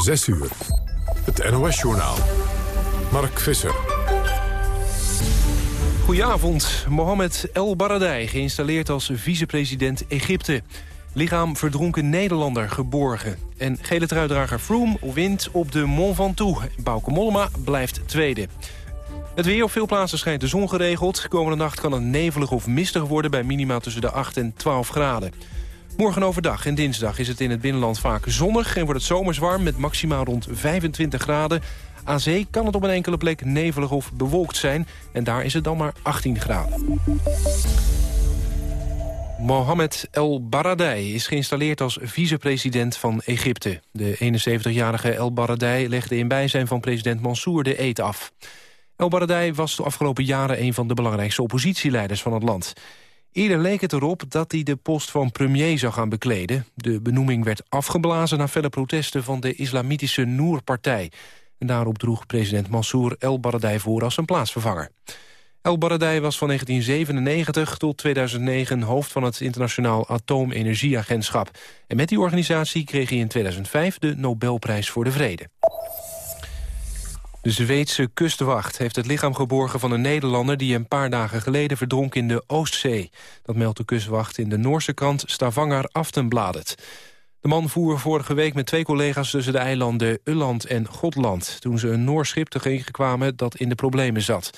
6 uur. Het NOS-journaal. Mark Visser. Goedenavond. Mohamed El Baradei, geïnstalleerd als vicepresident Egypte. Lichaam verdronken Nederlander geborgen. En gele truidrager Froome wint op de Mont Ventoux. Bauke Mollema blijft tweede. Het weer op veel plaatsen schijnt de zon geregeld. Komende nacht kan het nevelig of mistig worden... bij minima tussen de 8 en 12 graden. Morgen overdag en dinsdag is het in het binnenland vaak zonnig... en wordt het zomers warm met maximaal rond 25 graden. Aan zee kan het op een enkele plek nevelig of bewolkt zijn... en daar is het dan maar 18 graden. Mohamed El Baradei is geïnstalleerd als vicepresident van Egypte. De 71-jarige El Baradei legde in bijzijn van president Mansour de eet af. El Baradei was de afgelopen jaren een van de belangrijkste oppositieleiders van het land. Eerder leek het erop dat hij de post van premier zou gaan bekleden. De benoeming werd afgeblazen na felle protesten van de islamitische Noor-partij. En daarop droeg president Mansour El Baradei voor als zijn plaatsvervanger. El Baradei was van 1997 tot 2009 hoofd van het Internationaal Atoomenergieagentschap. En met die organisatie kreeg hij in 2005 de Nobelprijs voor de Vrede. De Zweedse kustwacht heeft het lichaam geborgen van een Nederlander... die een paar dagen geleden verdronk in de Oostzee. Dat meldt de kustwacht in de Noorse krant Stavanger Aftenbladet. De man voer vorige week met twee collega's tussen de eilanden Ulland en Gotland... toen ze een Noors schip tegenkwamen dat in de problemen zat.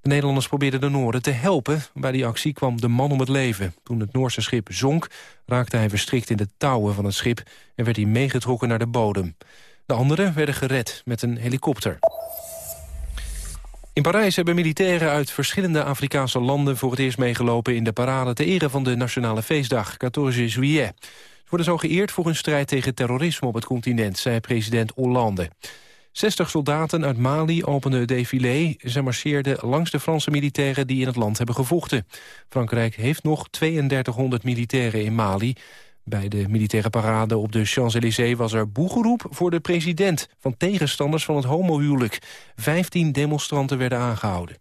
De Nederlanders probeerden de Noorden te helpen. Bij die actie kwam de man om het leven. Toen het Noorse schip zonk, raakte hij verstrikt in de touwen van het schip... en werd hij meegetrokken naar de bodem. De anderen werden gered met een helikopter. In Parijs hebben militairen uit verschillende Afrikaanse landen... voor het eerst meegelopen in de parade... ter ere van de nationale feestdag, 14 juillet. Ze worden zo geëerd voor hun strijd tegen terrorisme op het continent... zei president Hollande. 60 soldaten uit Mali openden het défilé. Ze marcheerden langs de Franse militairen die in het land hebben gevochten. Frankrijk heeft nog 3200 militairen in Mali. Bij de militaire parade op de Champs-Élysées was er boegeroep voor de president... van tegenstanders van het homohuwelijk. Vijftien demonstranten werden aangehouden.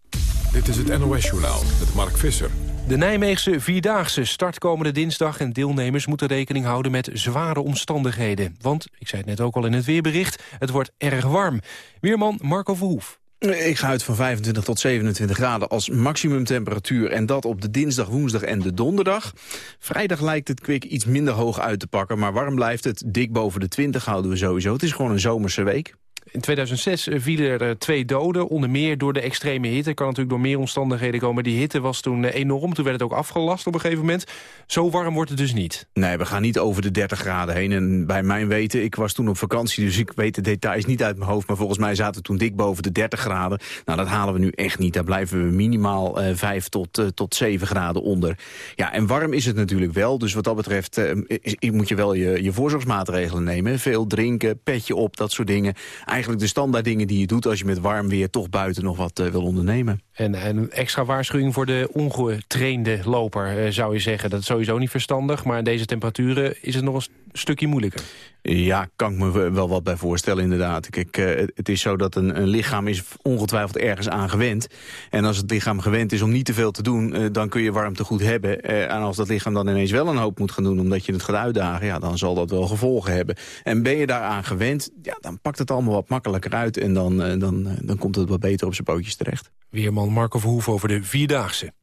Dit is het NOS-journaal met Mark Visser. De Nijmeegse Vierdaagse start komende dinsdag... en deelnemers moeten rekening houden met zware omstandigheden. Want, ik zei het net ook al in het weerbericht, het wordt erg warm. Weerman Marco Verhoef. Ik ga uit van 25 tot 27 graden als maximumtemperatuur. En dat op de dinsdag, woensdag en de donderdag. Vrijdag lijkt het kwik iets minder hoog uit te pakken. Maar warm blijft het. Dik boven de 20 houden we sowieso. Het is gewoon een zomerse week. In 2006 vielen er eh, twee doden, onder meer door de extreme hitte. kan natuurlijk door meer omstandigheden komen. Die hitte was toen eh, enorm, toen werd het ook afgelast op een gegeven moment. Zo warm wordt het dus niet. Nee, we gaan niet over de 30 graden heen. En bij mijn weten, ik was toen op vakantie, dus ik weet de details niet uit mijn hoofd. Maar volgens mij zaten we toen dik boven de 30 graden. Nou, dat halen we nu echt niet. Daar blijven we minimaal uh, 5 tot, uh, tot 7 graden onder. Ja, en warm is het natuurlijk wel. Dus wat dat betreft moet je wel je, je voorzorgsmaatregelen nemen. Veel drinken, petje op, dat soort dingen eigenlijk de standaard dingen die je doet... als je met warm weer toch buiten nog wat uh, wil ondernemen. En, en een extra waarschuwing voor de ongetrainde loper, uh, zou je zeggen. Dat is sowieso niet verstandig, maar in deze temperaturen is het nog een stukje moeilijker. Ja, kan ik me wel wat bij voorstellen inderdaad. Kijk, uh, het is zo dat een, een, lichaam is ongetwijfeld ergens aan gewend. En als het lichaam gewend is om niet te veel te doen... Dan kun je warmte goed hebben. En als dat lichaam dan ineens wel een hoop moet gaan doen... omdat je het gaat uitdagen, ja, dan zal dat wel gevolgen hebben. En ben je daaraan gewend, ja, dan pakt het allemaal wat makkelijker uit... en dan, dan, dan komt het wat beter op zijn pootjes terecht. Weerman Marco Verhoef over de Vierdaagse.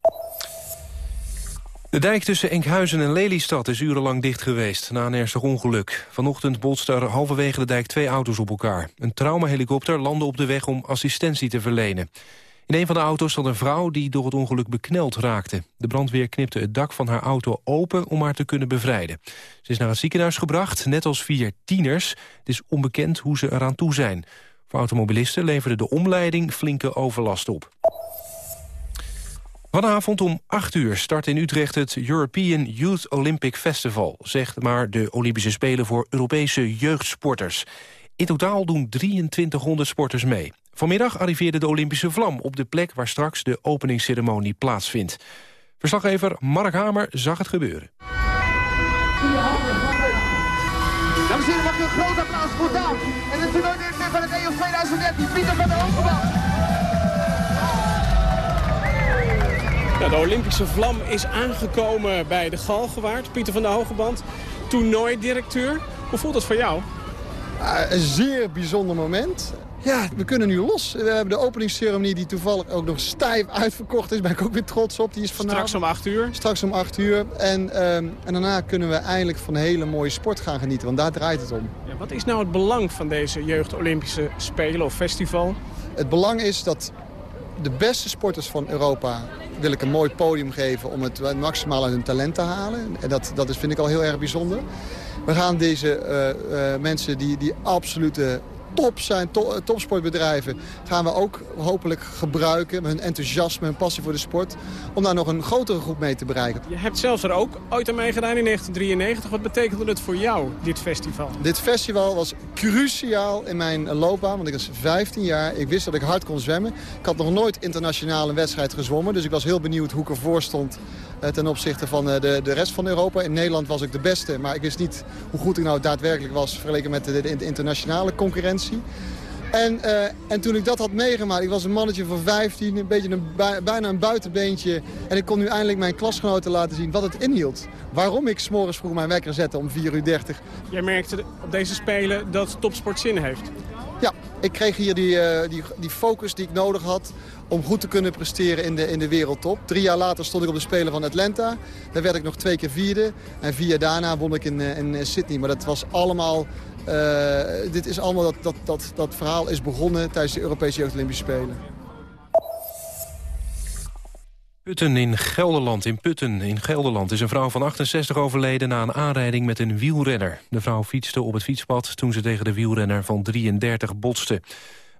De dijk tussen Enkhuizen en Lelystad is urenlang dicht geweest na een ernstig ongeluk. Vanochtend botsten er halverwege de dijk twee auto's op elkaar. Een traumahelikopter landde op de weg om assistentie te verlenen. In een van de auto's zat een vrouw die door het ongeluk bekneld raakte. De brandweer knipte het dak van haar auto open om haar te kunnen bevrijden. Ze is naar het ziekenhuis gebracht, net als vier tieners. Het is onbekend hoe ze eraan toe zijn. Voor automobilisten leverde de omleiding flinke overlast op. Vanavond om 8 uur start in Utrecht het European Youth Olympic Festival... zegt maar de Olympische Spelen voor Europese jeugdsporters. In totaal doen 2300 sporters mee. Vanmiddag arriveerde de Olympische vlam op de plek... waar straks de openingsceremonie plaatsvindt. Verslaggever Mark Hamer zag het gebeuren. Dames en heren, mag je een groot applaus voor Daan. En het toernooi van het EO 2013, Pieter van der Hogeband. Ja, de Olympische vlam is aangekomen bij de Galgenwaard. Pieter van der Hogeband, toernooidirecteur. Hoe voelt dat voor jou? Uh, een zeer bijzonder moment. Ja, we kunnen nu los. We hebben de openingsceremonie die toevallig ook nog stijf uitverkocht is. Daar ben ik ook weer trots op. Die is vanavond. Straks om 8 uur? Straks om 8 uur. En, ehm, en daarna kunnen we eindelijk van een hele mooie sport gaan genieten. Want daar draait het om. Ja, wat is nou het belang van deze Jeugd Olympische Spelen of festival? Het belang is dat de beste sporters van Europa wil ik een mooi podium geven om het maximaal uit hun talent te halen. En dat, dat is, vind ik al heel erg bijzonder. We gaan deze uh, uh, mensen die, die absolute top zijn, to topsportbedrijven... gaan we ook hopelijk gebruiken, hun enthousiasme en passie voor de sport... om daar nog een grotere groep mee te bereiken. Je hebt zelfs er ook ooit aan meegedaan in 1993. Wat betekende het voor jou, dit festival? Dit festival was cruciaal in mijn loopbaan, want ik was 15 jaar. Ik wist dat ik hard kon zwemmen. Ik had nog nooit internationaal een wedstrijd gezwommen... dus ik was heel benieuwd hoe ik ervoor stond eh, ten opzichte van eh, de, de rest van Europa. In Nederland was ik de beste, maar ik wist niet hoe goed ik nou daadwerkelijk was... vergeleken met de, de internationale concurrentie. En, uh, en toen ik dat had meegemaakt, ik was een mannetje van 15, een beetje een, bijna een buitenbeentje. En ik kon nu eindelijk mijn klasgenoten laten zien wat het inhield. Waarom ik s'morgens vroeg mijn wekker zette om 4.30 uur. Jij merkte op deze Spelen dat topsport zin heeft? Ja, ik kreeg hier die, uh, die, die focus die ik nodig had om goed te kunnen presteren in de, in de wereldtop. Drie jaar later stond ik op de Spelen van Atlanta. Daar werd ik nog twee keer vierde. En vier jaar daarna won ik in, eh, in Sydney. Maar dat was allemaal... Uh, dit is allemaal dat, dat, dat, dat verhaal is begonnen tijdens de Europese Jeugd Olympische Spelen. Putten in Gelderland. In Putten in Gelderland is een vrouw van 68 overleden na een aanrijding met een wielrenner. De vrouw fietste op het fietspad toen ze tegen de wielrenner van 33 botste.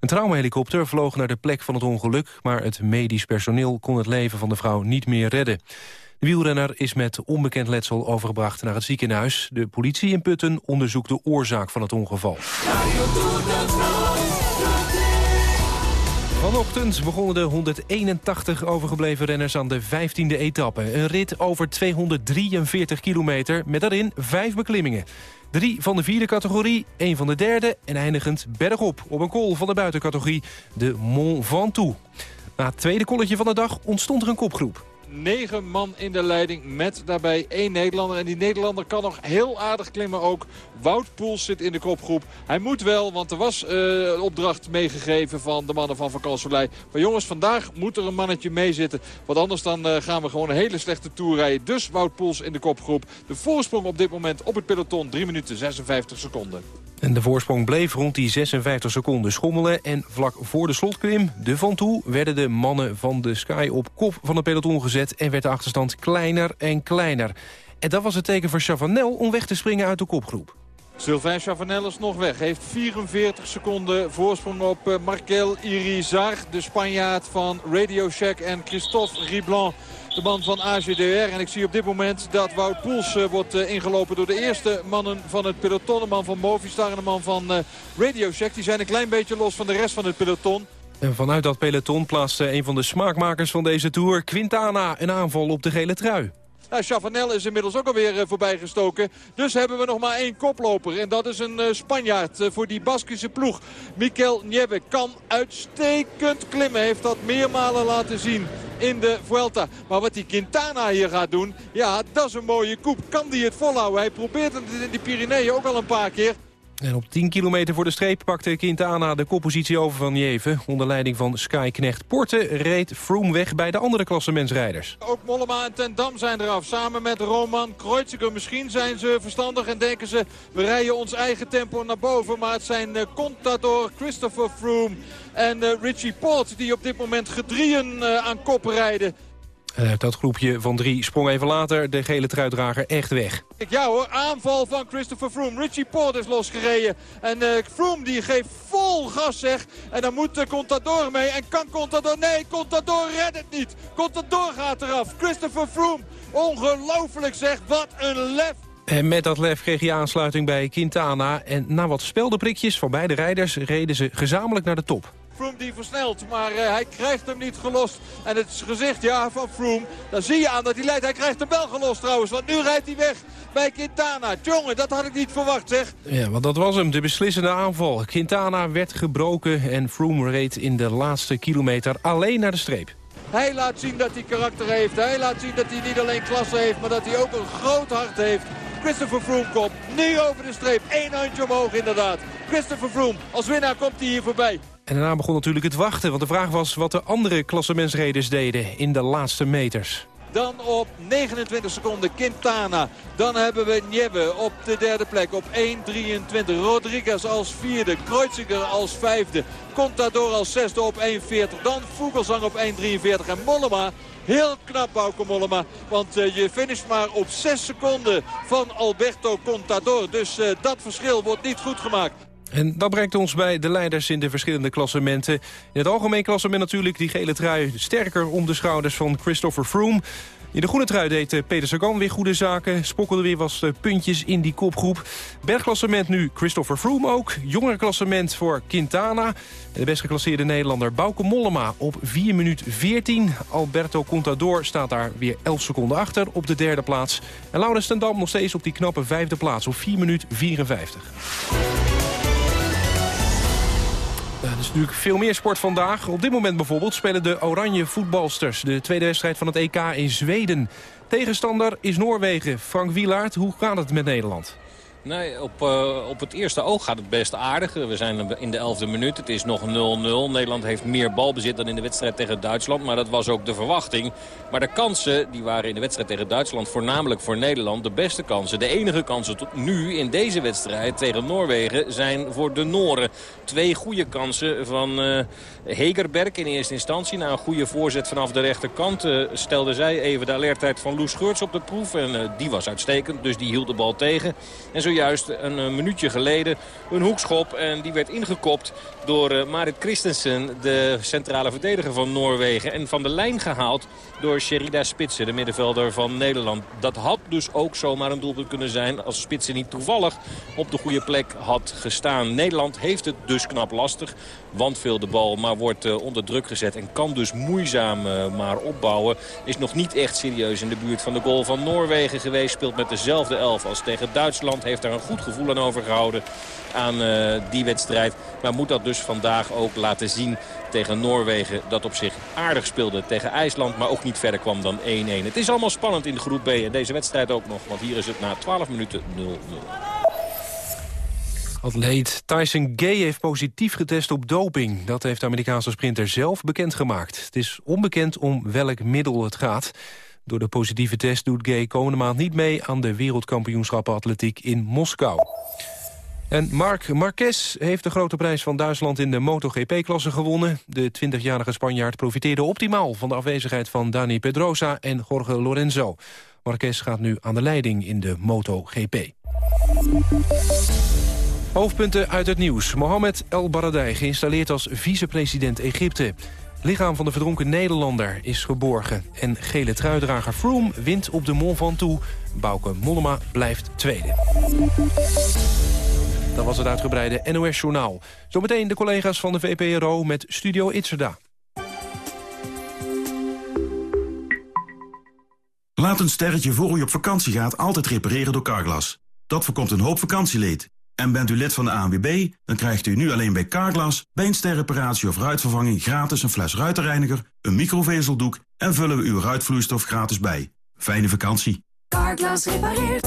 Een traumahelikopter vloog naar de plek van het ongeluk... maar het medisch personeel kon het leven van de vrouw niet meer redden. De wielrenner is met onbekend letsel overgebracht naar het ziekenhuis. De politie in Putten onderzoekt de oorzaak van het ongeval. Vanochtend begonnen de 181 overgebleven renners aan de 15e etappe. Een rit over 243 kilometer met daarin vijf beklimmingen. Drie van de vierde categorie, één van de derde... en eindigend bergop op een kool van de buitencategorie, de Mont Ventoux. Na het tweede kolletje van de dag ontstond er een kopgroep negen man in de leiding met daarbij één Nederlander. En die Nederlander kan nog heel aardig klimmen ook. Wout Poels zit in de kopgroep. Hij moet wel, want er was uh, opdracht meegegeven van de mannen van Kalsolei. Maar jongens, vandaag moet er een mannetje meezitten. Want anders dan uh, gaan we gewoon een hele slechte tour rijden. Dus Wout Poels in de kopgroep. De voorsprong op dit moment op het peloton 3 minuten 56 seconden. En de voorsprong bleef rond die 56 seconden schommelen. En vlak voor de slotklim, de Van Toe, werden de mannen van de Sky op kop van het peloton gezet. En werd de achterstand kleiner en kleiner. En dat was het teken voor Chavanel om weg te springen uit de kopgroep. Sylvain Chavanel is nog weg. Heeft 44 seconden voorsprong op uh, Markel Irizar. De Spanjaard van Radio Shack en Christophe Riblan. De man van AGDR. En ik zie op dit moment dat Wout Poels uh, wordt uh, ingelopen door de eerste mannen van het peloton. De man van Movistar en de man van Radio Shack. Die zijn een klein beetje los van de rest van het peloton. En vanuit dat peloton plaatste een van de smaakmakers van deze Tour... Quintana een aanval op de gele trui. Nou, Chavanel is inmiddels ook alweer uh, voorbij gestoken. Dus hebben we nog maar één koploper. En dat is een uh, Spanjaard uh, voor die Baskische ploeg. Mikel Nieve kan uitstekend klimmen. Heeft dat meermalen laten zien in de Vuelta. Maar wat die Quintana hier gaat doen, ja, dat is een mooie koep. Kan die het volhouden? Hij probeert het in de Pyreneeën ook al een paar keer. En op 10 kilometer voor de streep pakte Quintana de koppositie over van Jeven. Onder leiding van Skyknecht Porte reed Froome weg bij de andere klassementsrijders. Ook Mollema en Ten Dam zijn eraf. Samen met Roman Kreuziger. Misschien zijn ze verstandig en denken ze... we rijden ons eigen tempo naar boven. Maar het zijn uh, Contador, Christopher Froome en uh, Richie Port... die op dit moment gedrieën uh, aan kop rijden. En uit dat groepje van drie sprong even later de gele truitdrager echt weg. Ja hoor, aanval van Christopher Froome. Richie Port is losgereden. En uh, Froome die geeft vol gas zeg. En dan moet uh, Contador mee. En kan Contador... Nee, Contador redt het niet. Contador gaat eraf. Christopher Froome. Ongelooflijk zeg. Wat een lef. En met dat lef kreeg hij aansluiting bij Quintana. En na wat speldenprikjes van beide rijders reden ze gezamenlijk naar de top. Froome die versnelt, maar uh, hij krijgt hem niet gelost. En het gezicht ja, van Froome, dan zie je aan dat hij leidt. Hij krijgt hem wel gelost trouwens, want nu rijdt hij weg bij Quintana. Jongen, dat had ik niet verwacht zeg. Ja, want dat was hem, de beslissende aanval. Quintana werd gebroken en Froome reed in de laatste kilometer alleen naar de streep. Hij laat zien dat hij karakter heeft. Hij laat zien dat hij niet alleen klasse heeft, maar dat hij ook een groot hart heeft. Christopher Froome komt nu over de streep. Eén handje omhoog inderdaad. Christopher Froome. Als winnaar komt hij hier voorbij. En daarna begon natuurlijk het wachten, want de vraag was wat de andere klassementsreders deden in de laatste meters. Dan op 29 seconden Quintana. Dan hebben we Niebbe op de derde plek op 1.23. Rodriguez als vierde. Kreuziger als vijfde. Contador als zesde op 1.40. Dan Vogelsang op 1.43. En Mollema Heel knap Bauke Mollema. Want uh, je finisht maar op 6 seconden van Alberto Contador. Dus uh, dat verschil wordt niet goed gemaakt. En dat brengt ons bij de leiders in de verschillende klassementen. In het algemeen klassement natuurlijk die gele trui sterker om de schouders van Christopher Froome. In de groene trui deed eh, Peter Sagan weer goede zaken. Spokkelde weer was puntjes in die kopgroep. Bergklassement nu Christopher Froome ook. Jongerenklassement voor Quintana. De best geclasseerde Nederlander Bauke Mollema op 4 minuut 14. Alberto Contador staat daar weer 11 seconden achter op de derde plaats. En Laurens ten Dam nog steeds op die knappe vijfde plaats op 4 minuut 54. Er is natuurlijk veel meer sport vandaag. Op dit moment bijvoorbeeld spelen de Oranje voetbalsters... de tweede wedstrijd van het EK in Zweden. Tegenstander is Noorwegen. Frank Wielaert, hoe gaat het met Nederland? Nee, op, uh, op het eerste oog gaat het best aardig. We zijn in de elfde minuut. Het is nog 0-0. Nederland heeft meer balbezit dan in de wedstrijd tegen Duitsland. Maar dat was ook de verwachting. Maar de kansen die waren in de wedstrijd tegen Duitsland voornamelijk voor Nederland de beste kansen. De enige kansen tot nu in deze wedstrijd tegen Noorwegen zijn voor de Noren. Twee goede kansen van uh, Hegerberg in eerste instantie. Na een goede voorzet vanaf de rechterkant uh, stelde zij even de alertheid van Loes Geurts op de proef. En die was uitstekend, dus die hield de bal tegen. En zo zojuist een eh, minuutje geleden een hoekschop. En die werd ingekopt door eh, Marit Christensen, de centrale verdediger van Noorwegen. En van de lijn gehaald door Sherida Spitsen, de middenvelder van Nederland. Dat had dus ook zomaar een doelpunt kunnen zijn als Spitsen niet toevallig op de goede plek had gestaan. Nederland heeft het dus knap lastig, want veel de bal, maar wordt eh, onder druk gezet. En kan dus moeizaam maar opbouwen. Is nog niet echt serieus in de buurt van de goal van Noorwegen geweest. Speelt met dezelfde elf als tegen Duitsland. Heeft daar een goed gevoel aan overgehouden aan die wedstrijd. Maar moet dat dus vandaag ook laten zien tegen Noorwegen. Dat op zich aardig speelde tegen IJsland. Maar ook niet verder kwam dan 1-1. Het is allemaal spannend in de groep B. En deze wedstrijd ook nog. Want hier is het na 12 minuten 0-0. Atleet Tyson Gay heeft positief getest op doping. Dat heeft de Amerikaanse sprinter zelf bekendgemaakt. Het is onbekend om welk middel het gaat. Door de positieve test doet Gay komende maand niet mee... aan de wereldkampioenschappen atletiek in Moskou. En Marc Marquez heeft de grote prijs van Duitsland in de MotoGP-klasse gewonnen. De 20-jarige Spanjaard profiteerde optimaal van de afwezigheid van Dani Pedrosa en Jorge Lorenzo. Marquez gaat nu aan de leiding in de MotoGP. Hoofdpunten uit het nieuws. Mohamed El Baradei geïnstalleerd als vicepresident Egypte lichaam van de verdronken Nederlander is geborgen. En gele truidrager Froome wint op de Mont Ventoux. Bauke Mollema blijft tweede. Dat was het uitgebreide NOS-journaal. Zometeen de collega's van de VPRO met Studio Itzerda. Laat een sterretje voor u op vakantie gaat altijd repareren door Carglass. Dat voorkomt een hoop vakantieleed. En bent u lid van de ANWB, dan krijgt u nu alleen bij Carglass... bij een sterreparatie of ruitvervanging gratis een fles ruitenreiniger... een microvezeldoek en vullen we uw ruitvloeistof gratis bij. Fijne vakantie. Carglass repareert.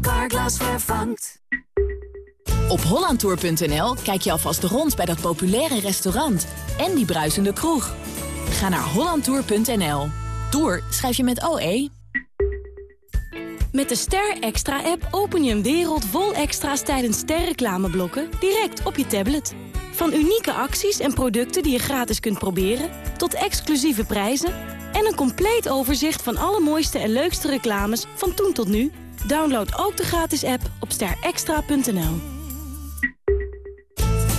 Carglass vervangt. Op hollandtour.nl kijk je alvast rond bij dat populaire restaurant... en die bruisende kroeg. Ga naar hollandtour.nl. Tour schrijf je met OE... Met de Ster Extra-app open je een wereld vol extra's tijdens sterreclameblokken direct op je tablet. Van unieke acties en producten die je gratis kunt proberen, tot exclusieve prijzen en een compleet overzicht van alle mooiste en leukste reclames van toen tot nu. Download ook de gratis app op sterextra.nl.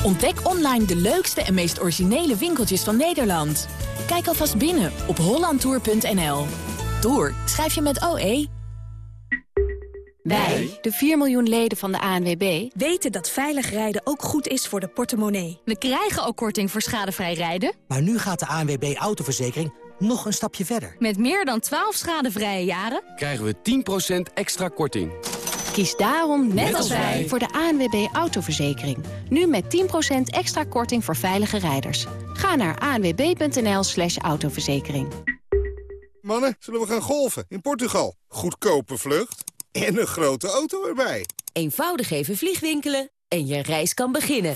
Ontdek online de leukste en meest originele winkeltjes van Nederland. Kijk alvast binnen op hollandtour.nl. Tour schrijf je met OE. Wij, de 4 miljoen leden van de ANWB, weten dat veilig rijden ook goed is voor de portemonnee. We krijgen ook korting voor schadevrij rijden. Maar nu gaat de ANWB Autoverzekering nog een stapje verder. Met meer dan 12 schadevrije jaren krijgen we 10% extra korting. Kies daarom, net, als wij, voor de ANWB Autoverzekering. Nu met 10% extra korting voor veilige rijders. Ga naar anwb.nl slash autoverzekering. Mannen, zullen we gaan golfen in Portugal? Goedkope vlucht en een grote auto erbij. Eenvoudig even vliegwinkelen en je reis kan beginnen.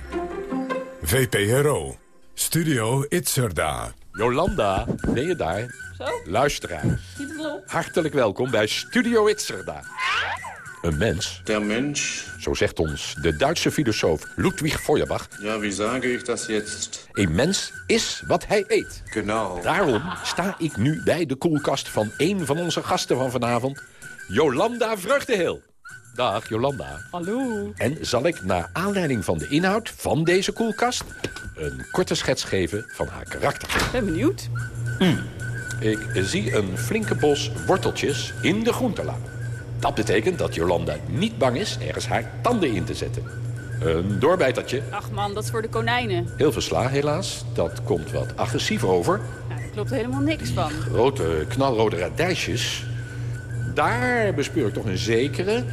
VPRO. Studio Itzerda. Jolanda, ben je daar? Zo? Luisteraar. Hartelijk welkom bij Studio Itzerda. Een mens. Der Mensch. Zo zegt ons de Duitse filosoof Ludwig Feuerbach. Ja, wie sage ich das jetzt? Een mens is wat hij eet. Genau. Daarom sta ik nu bij de koelkast van een van onze gasten van vanavond. Jolanda Vreugdeheel. Dag, Jolanda. Hallo. En zal ik naar aanleiding van de inhoud van deze koelkast... een korte schets geven van haar karakter. Ben benieuwd. Ik zie een flinke bos worteltjes in de groentela. Dat betekent dat Jolanda niet bang is ergens haar tanden in te zetten. Een doorbijtertje. Ach man, dat is voor de konijnen. Heel veel sla helaas. Dat komt wat agressief over. Nou, daar klopt helemaal niks van. Grote knalrode radijsjes. Daar bespeur ik toch een zekere...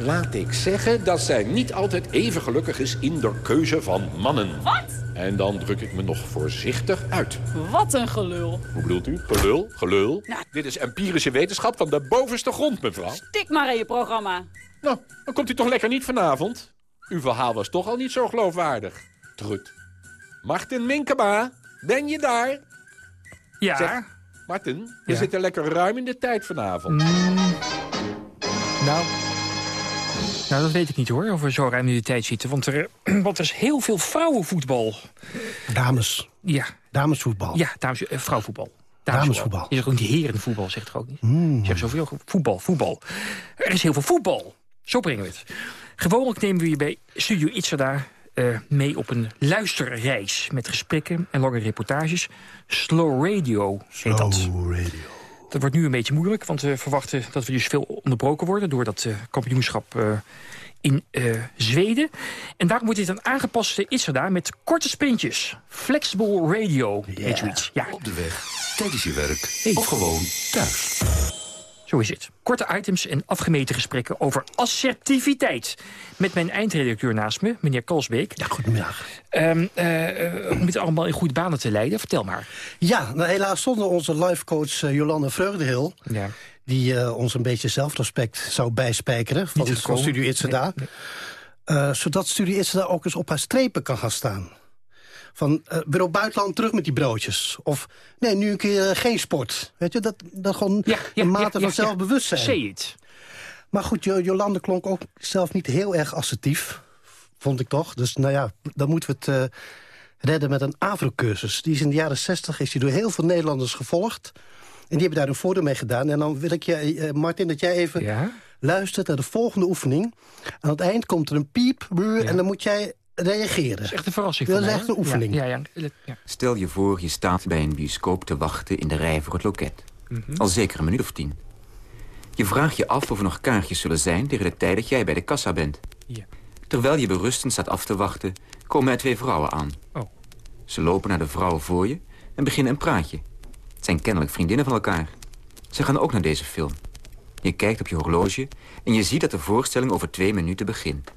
Laat ik zeggen dat zij niet altijd even gelukkig is in de keuze van mannen. Wat? En dan druk ik me nog voorzichtig uit. Wat een gelul. Hoe bedoelt u? Gelul? Gelul? Nou. Dit is empirische wetenschap van de bovenste grond, mevrouw. Stik maar in je programma. Nou, dan komt u toch lekker niet vanavond? Uw verhaal was toch al niet zo geloofwaardig. Trut. Martin Minkema, ben je daar? Ja. Zeg, Martin, we Ja. zitten lekker ruim in de tijd vanavond. Nou, nou, dat weet ik niet hoor, of we zo ruim in de tijd zitten. Want er, want er is heel veel vrouwenvoetbal. Dames. Ja. Damesvoetbal. Ja, dames, eh, vrouwenvoetbal. Damesvoetbal. Je zegt ook niet herenvoetbal, zegt er ook niet. Mm. Je zegt zoveel voetbal, voetbal. Er is heel veel voetbal. Zo brengen we het. Gewoonlijk nemen we je bij Studio Itzada eh, mee op een luisterreis... met gesprekken en lange reportages. Slow radio heet dat. Slow radio. Dat wordt nu een beetje moeilijk, want we verwachten dat we dus veel onderbroken worden... door dat eh, kampioenschap eh, in eh, Zweden. En daarom wordt dit een aangepaste Itzada met korte sprintjes. Flexible radio heet zoiets. Ja. Op de weg, tijdens je werk of gewoon thuis. Zo is het. Korte items en afgemeten gesprekken over assertiviteit. Met mijn eindredacteur naast me, meneer Kalsbeek. Ja, goedemiddag. Ehm, eh, om het allemaal in goede banen te leiden, vertel maar. Ja, nou, helaas zonder onze lifecoach uh, Jolande Vreugdehil... Ja. die uh, ons een beetje zelfrespect zou bijspijkeren van, van. Studio Itzada. Nee, nee. Uh, zodat Studio Itzada ook eens op haar strepen kan gaan staan. Van, uh, weer op buitenland terug met die broodjes. Of, nee, nu een keer uh, geen sport. Weet je, dat, dat gewoon ja, ja, een mate ja, van zelfbewustzijn. Say it. Maar goed, Jolande klonk ook zelf niet heel erg assertief. Vond ik toch. Dus nou ja, dan moeten we het uh, redden met een AVRO-cursus. Die is in de jaren zestig is die door heel veel Nederlanders gevolgd. En die hebben daar een voordeel mee gedaan. En dan wil ik je, uh, Martin, dat jij even luistert naar de volgende oefening. Aan het eind komt er een piep, en dan moet jij reageren. Dat is echt een verrassing Dat is echt een oefening. Ja, ja, ja, Stel je voor, je staat bij een bioscoop te wachten in de rij voor het loket. Mm -hmm. Al zeker een minuut of tien. Je vraagt je af of er nog kaartjes zullen zijn tegen de tijd dat jij bij de kassa bent. Ja. Terwijl je berustend staat af te wachten, komen er twee vrouwen aan. Oh. Ze lopen naar de vrouwen voor je en beginnen een praatje. Het zijn kennelijk vriendinnen van elkaar. Ze gaan ook naar deze film. Je kijkt op je horloge en je ziet dat de voorstelling over twee minuten begint.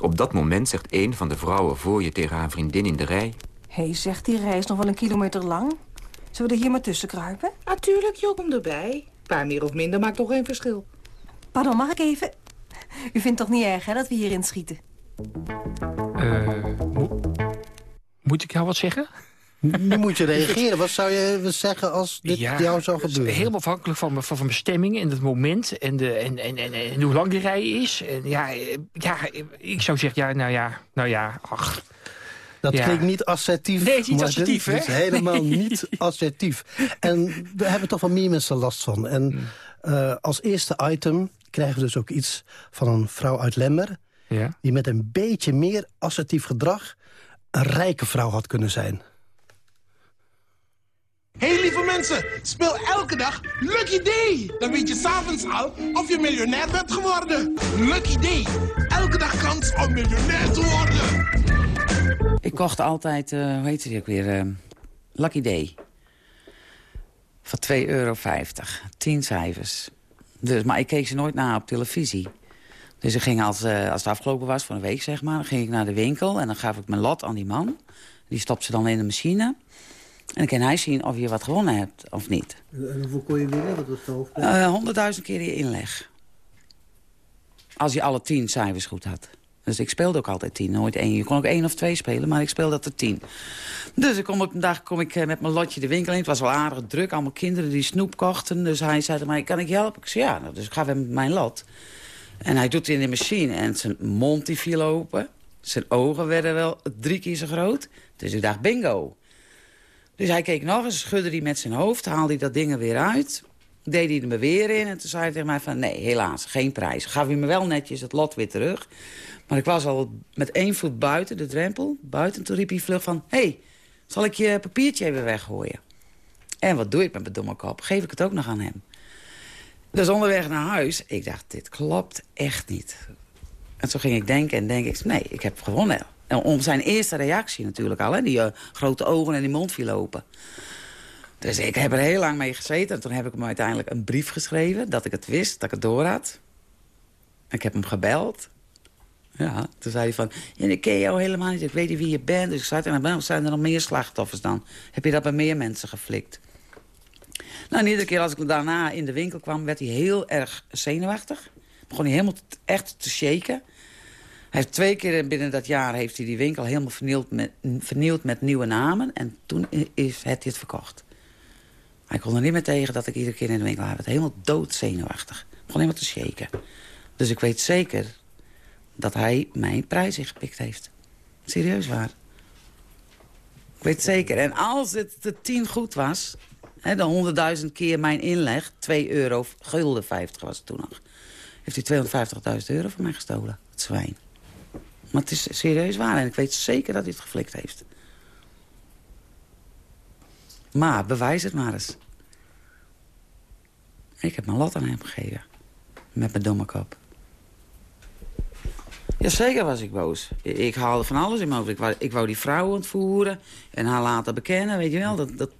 Op dat moment zegt een van de vrouwen voor je tegen haar vriendin in de rij... Hé, hey, zegt die reis nog wel een kilometer lang? Zullen we er hier maar tussen kruipen? Natuurlijk, joh, kom erbij. Een paar meer of minder maakt toch geen verschil. Pardon, mag ik even? U vindt toch niet erg, hè, dat we hierin schieten? Uh, mo moet ik jou wat zeggen? Nu moet je reageren. Wat zou je zeggen als dit ja, jou zou gebeuren? Helemaal afhankelijk van, van, van mijn stemming en het moment en, de, en, en, en, en hoe lang de rij is. En ja, ja, ik zou zeggen, ja, nou ja, nou ja, ach. Dat ja. klinkt niet assertief. Nee, het is niet assertief, hè? Het is helemaal niet assertief. En we hebben toch wel meer mensen last van. En uh, als eerste item krijgen we dus ook iets van een vrouw uit Lemmer... Ja. die met een beetje meer assertief gedrag... een rijke vrouw had kunnen zijn. Hey lieve mensen, speel elke dag Lucky Day. Dan weet je s'avonds al of je miljonair bent geworden. Lucky Day. Elke dag kans om miljonair te worden. Ik kocht altijd, uh, hoe heet die ook weer, uh, Lucky Day. Voor 2,50 euro. 10 cijfers. Dus, maar ik keek ze nooit na op televisie. Dus ik ging als, uh, als het afgelopen was, voor een week zeg maar... ging ik naar de winkel en dan gaf ik mijn lot aan die man. Die stopt ze dan in de machine. En dan kan hij zien of je wat gewonnen hebt of niet. En hoeveel kon je winnen? Wat was de hoofdprijs? Uh, 100.000 keer je inleg. Als je alle 10 cijfers goed had. Dus ik speelde ook altijd tien, nooit één. Je kon ook één of twee spelen, maar ik speelde altijd tien. Dus ik kom op een dag kom ik eh, met mijn lotje de winkel in. Het was wel aardig druk, allemaal kinderen die snoep kochten. Dus hij zei tegen mij, kan ik je helpen? Ik zei, ja, nou, dus ik ga weer met mijn lot. En hij doet het in de machine en zijn mond die viel open. Zijn ogen werden wel drie keer zo groot. Dus ik dacht, bingo. Dus hij keek nog eens, schudde hij met zijn hoofd, haalde hij dat ding er weer uit. Deed hij er me weer in en toen zei hij tegen mij van... nee, helaas, geen prijs. Gaf hij me wel netjes het lot weer terug. Maar ik was al met één voet buiten de drempel. Buiten, toen riep hij vlug van... hé, hey, zal ik je papiertje even weggooien? En wat doe ik met mijn domme kop? Geef ik het ook nog aan hem? Dus onderweg naar huis, ik dacht, dit klopt echt niet. En zo ging ik denken en denk ik, nee, ik heb gewonnen. Om zijn eerste reactie natuurlijk al, hè, die uh, grote ogen en die mond viel open. Dus ik heb er heel lang mee gezeten. En toen heb ik hem uiteindelijk een brief geschreven, dat ik het wist, dat ik het door had. Ik heb hem gebeld. Ja, toen zei hij van, ik ken jou helemaal niet, ik weet niet wie je bent. Dus ik zei, nou, zijn er nog meer slachtoffers dan? Heb je dat bij meer mensen geflikt? Nou, en iedere keer als ik daarna in de winkel kwam, werd hij heel erg zenuwachtig. Begon hij helemaal echt te shaken. Hij heeft twee keer binnen dat jaar heeft hij die winkel helemaal vernieuwd met, vernieuwd met nieuwe namen. En toen is, het verkocht. Hij kon er niet meer tegen dat ik iedere keer in de winkel... Hij werd helemaal doodzenuwachtig. Begon helemaal te shaken. Dus ik weet zeker dat hij mijn prijs ingepikt heeft. Serieus waar. Ik weet het zeker. En als het de tien goed was... Hè, de honderdduizend keer mijn inleg... 2 euro, gulden 50 was het toen nog... heeft hij 250.000 euro van mij gestolen. Het zwijn. Maar het is serieus waar. En ik weet zeker dat hij het geflikt heeft. Maar bewijs het maar eens. Ik heb mijn lot aan hem gegeven. Met mijn domme kop. Jazeker was ik boos. Ik haalde van alles in hoofd. Ik wou, ik wou die vrouw ontvoeren en haar laten bekennen, weet je wel. Dat, dat,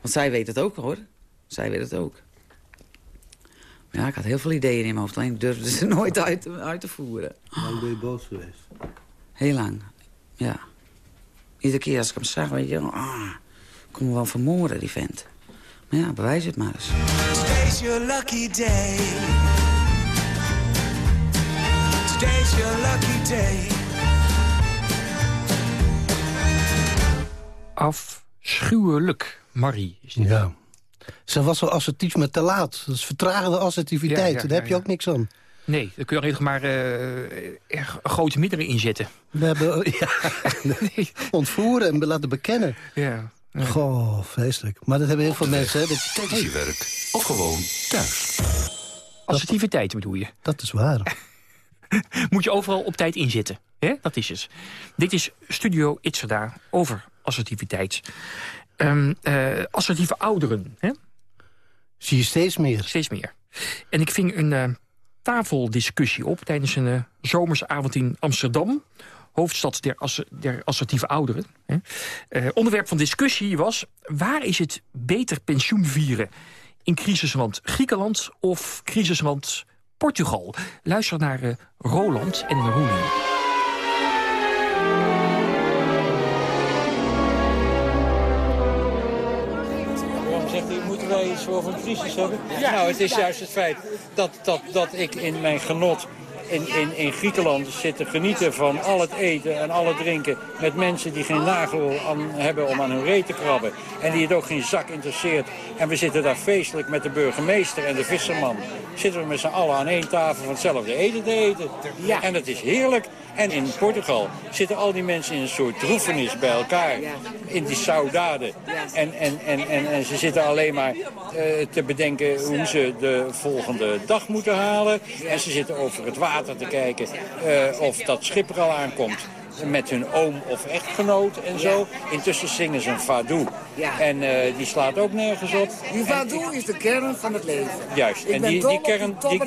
want zij weet het ook, hoor. Zij weet het ook. Ja, ik had heel veel ideeën in mijn hoofd. Alleen durfde ze nooit uit, uit te voeren. Hoe lang ben je boos geweest? Heel lang, ja. Iedere keer als ik hem zag, weet je wel... Ah, ik kon me wel vermoorden, die vent. Maar ja, bewijs het maar eens. Today's your lucky day. Today's your lucky day. Afschuwelijk, Marie. Is dit. Ja. Ze was wel assertief, maar te laat. Dat is vertragende assertiviteit. Ja, ja, Daar heb je ja, ook niks aan. Nee, daar kun je alleen nog maar eh, erg grote middelen inzetten. We hebben ja, ontvoeren en laten bekennen. Ja. Goh, vreselijk. Maar dat hebben heel veel mensen. Hè. Dat, werk of gewoon thuis. Assertiviteit bedoel je? dat is waar. Moet je overal op tijd inzetten. Hè? Dat is het. Dit is Studio Itzerda over assertiviteit. Eh, assertieve ouderen. Hè? Zie je steeds meer. Steeds meer. En ik ving een eh, tafeldiscussie op tijdens een uh, zomersavond in Amsterdam. Hoofdstad der, ass der assertieve ouderen. Hè. Onderwerp van discussie was... waar is het beter pensioen vieren? In crisisland Griekenland of crisisland Portugal? Luister naar Roland en Roelie. Iets crisis hebben? Nou, het is juist het feit dat, dat, dat ik in mijn genot in, in, in Griekenland zit te genieten van al het eten en al het drinken... met mensen die geen nagel aan hebben om aan hun reet te krabben... en die het ook geen zak interesseert. En we zitten daar feestelijk met de burgemeester en de visserman. Zitten we met z'n allen aan één tafel van hetzelfde eten te eten. Ja. En dat is heerlijk. En in Portugal zitten al die mensen in een soort droefenis bij elkaar. In die saudade. En, en, en, en, en ze zitten alleen maar uh, te bedenken hoe ze de volgende dag moeten halen. En ze zitten over het water te kijken uh, of dat schip er al aankomt met hun oom of echtgenoot en zo. Intussen zingen ze een fado. Ja. En eh, die slaat ook nergens op. Die vadoe is de kern van het leven. Juist. Ik En die, die kern, die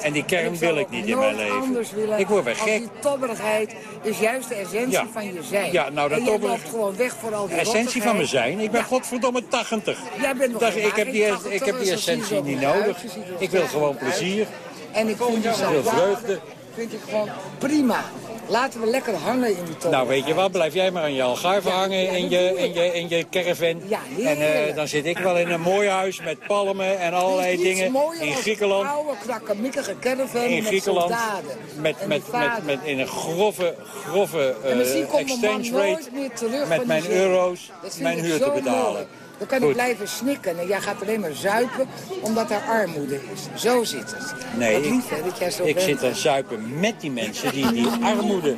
en die kern Ik wil ik niet in mijn leven. Ik word weer als gek. die tobberigheid is juist de essentie Ja. van je zijn. Ja, nou, dat en tobberig- gewoon weg voor al die De essentie van mijn zijn. Ik ben godverdomme 80. Jij bent nog Dag, helemaal ik heb die, 80, ik heb die essentie niet nodig. Ik wil gewoon uit. En ik vind die vreugde. vind ik gewoon prima. Laten we lekker hangen in die tobberigheid. Nou, weet je wat? Blijf jij maar aan je algarve hangen in, je, in, je, in je caravan. Ja, en eh, dan zit ik wel in een mooi huis met palmen en allerlei dingen. In Griekenland. Een oude, krakkemikkige caravan In met Griekenland. soldaten. Met, met, met, met, in een grove, grove eh, exchange rate. met mijn euro's mijn huur te betalen. Dan kan blijven snikken en jij gaat alleen maar zuipen omdat er armoede is. Zo zit het. Nee, ik- lief hè, dat jij zo Ik bent. zit te zuipen met die mensen die die armoede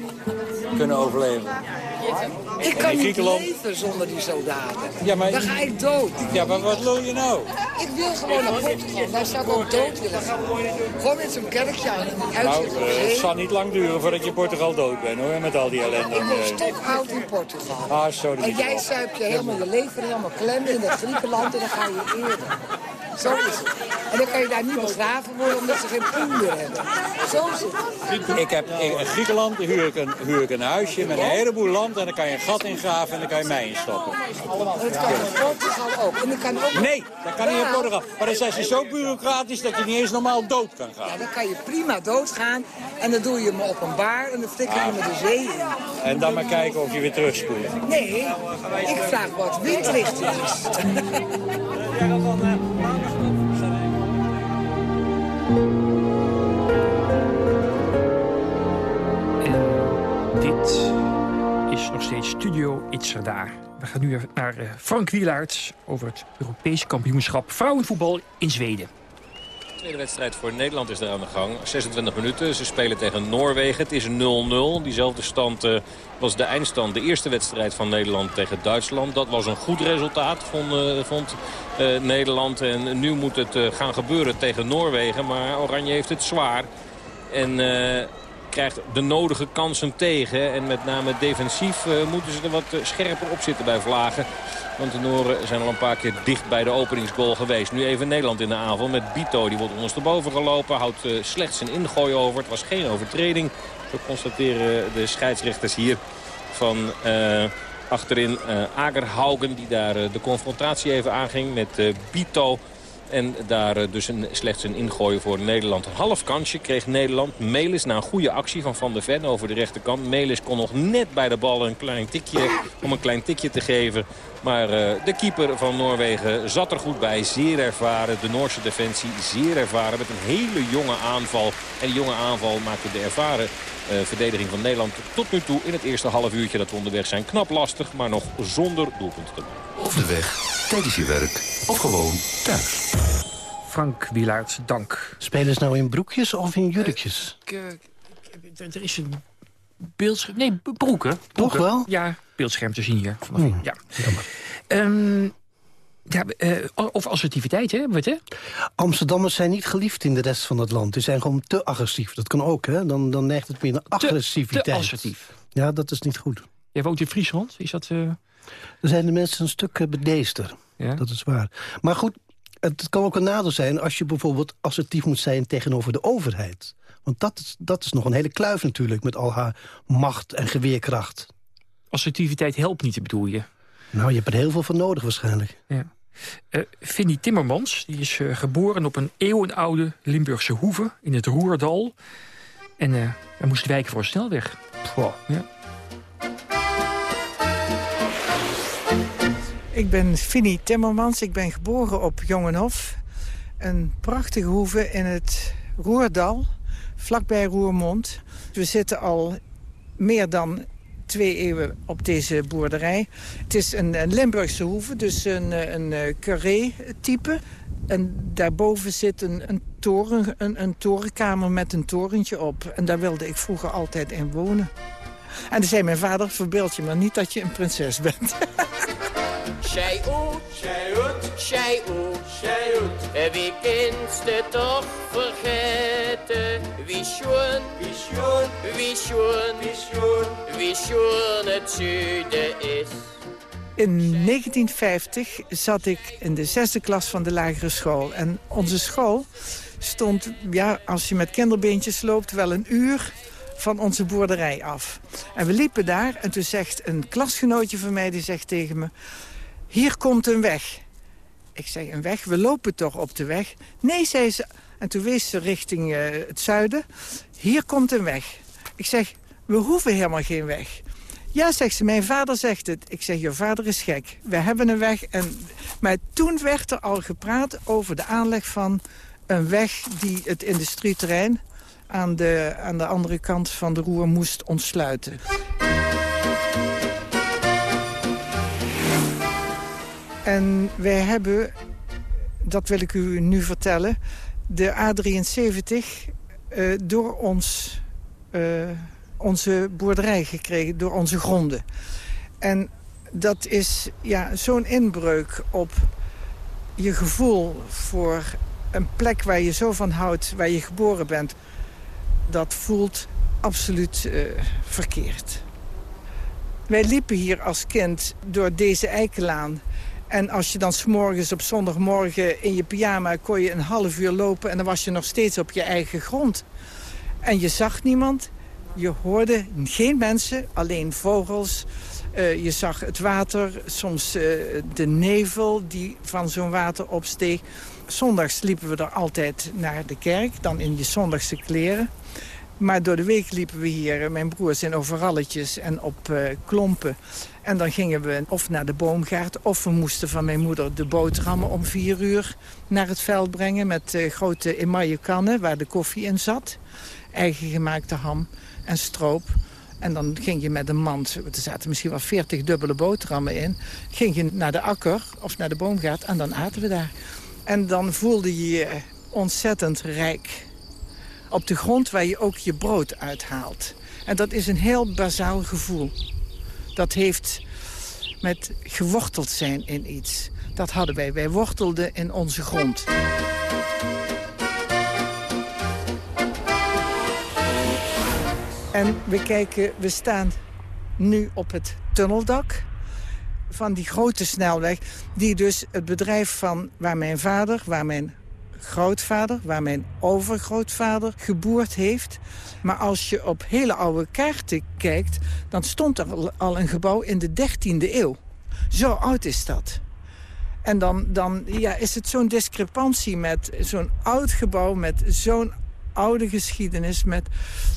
kunnen overleven. Ik in kan niet leven zonder die soldaten. Ja, maar- Dan ga ik dood. Ja, maar wat wil je nou? Ik wil gewoon naar Portugal. Daar zou ik ook dood willen gaan. Gewoon met zo'n kerkje aan Nou, eh, het zal niet lang duren voordat je in Portugal dood bent hoor, met al die ellende. Ik heen. stokoud in Portugal. Ah, zo En jij zuipt je helemaal je leven helemaal klem in het Griekenland en dan ga je eerder. Zo is het. En dan kan je daar niet begraven worden omdat ze geen poen meer hebben. Zo zit het. Ik heb in in Griekenland huur ik, een, huur ik een huisje met een heleboel land en dan kan je een gat ingraven en dan kan je mij instoppen. En dat kan in Portugal ook. En dan kan ook... Nee, dat kan niet in Portugal. Maar dan zijn ze zo bureaucratisch dat je niet eens normaal dood kan Ja, gaan. dan kan je prima doodgaan en dan doe je me op een bar en dan flikker je me de zee in. En dan maar kijken of je weer terugspoelt. Nee, ik vraag wat windrichting is. Dit steeds Studio Itzerda. We gaan nu naar eh, Frank Wielaert over het Europese kampioenschap vrouwenvoetbal in Zweden. De tweede wedstrijd voor Nederland is er aan de gang. 26 minuten. Ze spelen tegen Noorwegen. Het is 0-0. Diezelfde stand eh, was de eindstand. De eerste wedstrijd van Nederland tegen Duitsland. Dat was een goed resultaat, vond, eh, vond Nederland. En nu moet het gaan gebeuren tegen Noorwegen. Maar Oranje heeft het zwaar. En krijgt de nodige kansen tegen. En met name defensief eh, moeten ze er wat eh, scherper op zitten bij Vlagen. Want de Noren zijn al een paar keer dicht bij de openingsgoal geweest. Nu even Nederland in de aanval met Bito. Die wordt ondersteboven gelopen. Houdt eh, slechts een ingooi over. Het was geen overtreding. Zo constateren de scheidsrechters hier van achterin uh, Agerhaugen. Die daar de confrontatie even aanging met Bito. En daar uh, dus een, slechts een ingooi voor Nederland. Een half kansje kreeg Nederland. Melis na een goede actie van Van der Ven over de rechterkant. Melis kon nog net bij de bal een klein tikje, om een klein tikje te geven. Maar uh, de keeper van Noorwegen zat er goed bij. Zeer ervaren. De Noorse defensie zeer ervaren. Met een hele jonge aanval. En die jonge aanval maakte de ervaren uh, verdediging van Nederland tot nu toe in het eerste half uurtje dat we onderweg zijn. Knap lastig, maar nog zonder doelpunten te maken. Op de weg, tijdens je werk of gewoon thuis. Frank Wielaert, dank. Spelen ze nou in broekjes of in jurkjes? Uh, er is een beeldscherm... Nee, broeken. Toch wel? Ja, beeldscherm te zien hier. Vanaf Hmm, ja. Um, ja, uh, of assertiviteit, hè? Wat, hè? Amsterdammers zijn niet geliefd in de rest van het land. Die zijn gewoon te agressief. Dat kan ook, hè? Dan, dan neigt het meer naar agressiviteit. Te, te assertief. Ja, dat is niet goed. Jij woont in Friesland, is dat... Uh... Dan zijn de mensen een stuk bedeester. Ja? Dat is waar. Maar goed, het kan ook een nadeel zijn... als je bijvoorbeeld assertief moet zijn tegenover de overheid. Want dat is, dat is nog een hele kluif natuurlijk... met al haar macht en geweerkracht. Assertiviteit helpt niet, bedoel je? Nou, je hebt er heel veel van nodig waarschijnlijk. Ja. Uh, Vinnie Timmermans die is uh, geboren op een eeuwenoude Limburgse hoeve in het Roerdal. En uh, hij moest wijken voor een snelweg. Ja. Ik ben Finny Timmermans. Ik ben geboren op Jongenhof. Een prachtige hoeve in het Roerdal, vlakbij Roermond. We zitten al meer dan twee eeuwen op deze boerderij. Het is een, een Limburgse hoeve, dus een, een carré-type. En daarboven zit een, een, toren, een, een torenkamer met een torentje op. En daar wilde ik vroeger altijd in wonen. En toen zei mijn vader, verbeeld je maar niet dat je een prinses bent. Zij oet, zij oet. Wie kent het toch vergeten? Wie schoon, wie schoon, wie schoon, wie schoon, wie schoon het zuiden is. In 1950 zat ik in de zesde klas van de lagere school. En onze school stond, ja, als je met kinderbeentjes loopt, wel een uur van onze boerderij af. En we liepen daar en toen zegt een klasgenootje van mij, die zegt tegen me... Hier komt een weg. Ik zeg, een weg? We lopen toch op de weg? Nee, zei ze. En toen wees ze richting eh, het zuiden. Hier komt een weg. Ik zeg, we hoeven helemaal geen weg. Ja, zegt ze, mijn vader zegt het. Ik zeg, je vader is gek. We hebben een weg. En... Maar toen werd er al gepraat over de aanleg van een weg... die het industrieterrein aan de, aan de andere kant van de roer moest ontsluiten. En wij hebben, dat wil ik u nu vertellen... de A73 eh, door ons, eh, onze boerderij gekregen, door onze gronden. En dat is ja, zo'n inbreuk op je gevoel voor een plek waar je zo van houdt, waar je geboren bent. Dat voelt absoluut eh, verkeerd. Wij liepen hier als kind door deze eikenlaan. En als je dan s'morgens op zondagmorgen in je pyjama... kon je een half uur lopen en dan was je nog steeds op je eigen grond. En je zag niemand, je hoorde geen mensen, alleen vogels. Uh, je zag het water, soms uh, de nevel die van zo'n water opsteeg. Zondags liepen we er altijd naar de kerk, dan in je zondagse kleren. Maar door de week liepen we hier, mijn broers, in overalletjes en op uh, klompen. En dan gingen we of naar de boomgaard... of we moesten van mijn moeder de boterhammen om vier uur naar het veld brengen... met uh, grote emaille kannen waar de koffie in zat. Eigen gemaakte ham en stroop. En dan ging je met een mand, er zaten misschien wel veertig dubbele boterhammen in... ging je naar de akker of naar de boomgaard en dan aten we daar. En dan voelde je je ontzettend rijk. Op de grond waar je ook je brood uithaalt. En dat is een heel bazaal gevoel. Dat heeft met geworteld zijn in iets. Dat hadden wij. Wij wortelden in onze grond. En we kijken, we staan nu op het tunneldak van die grote snelweg... die dus het bedrijf van waar mijn vader, waar mijn grootvader, waar mijn overgrootvader geboerd heeft. Maar als je op hele oude kaarten kijkt, dan stond er al een gebouw in de 13e eeuw. Zo oud is dat. En dan, dan ja, is het zo'n discrepantie met zo'n oud gebouw... met zo'n oude geschiedenis, met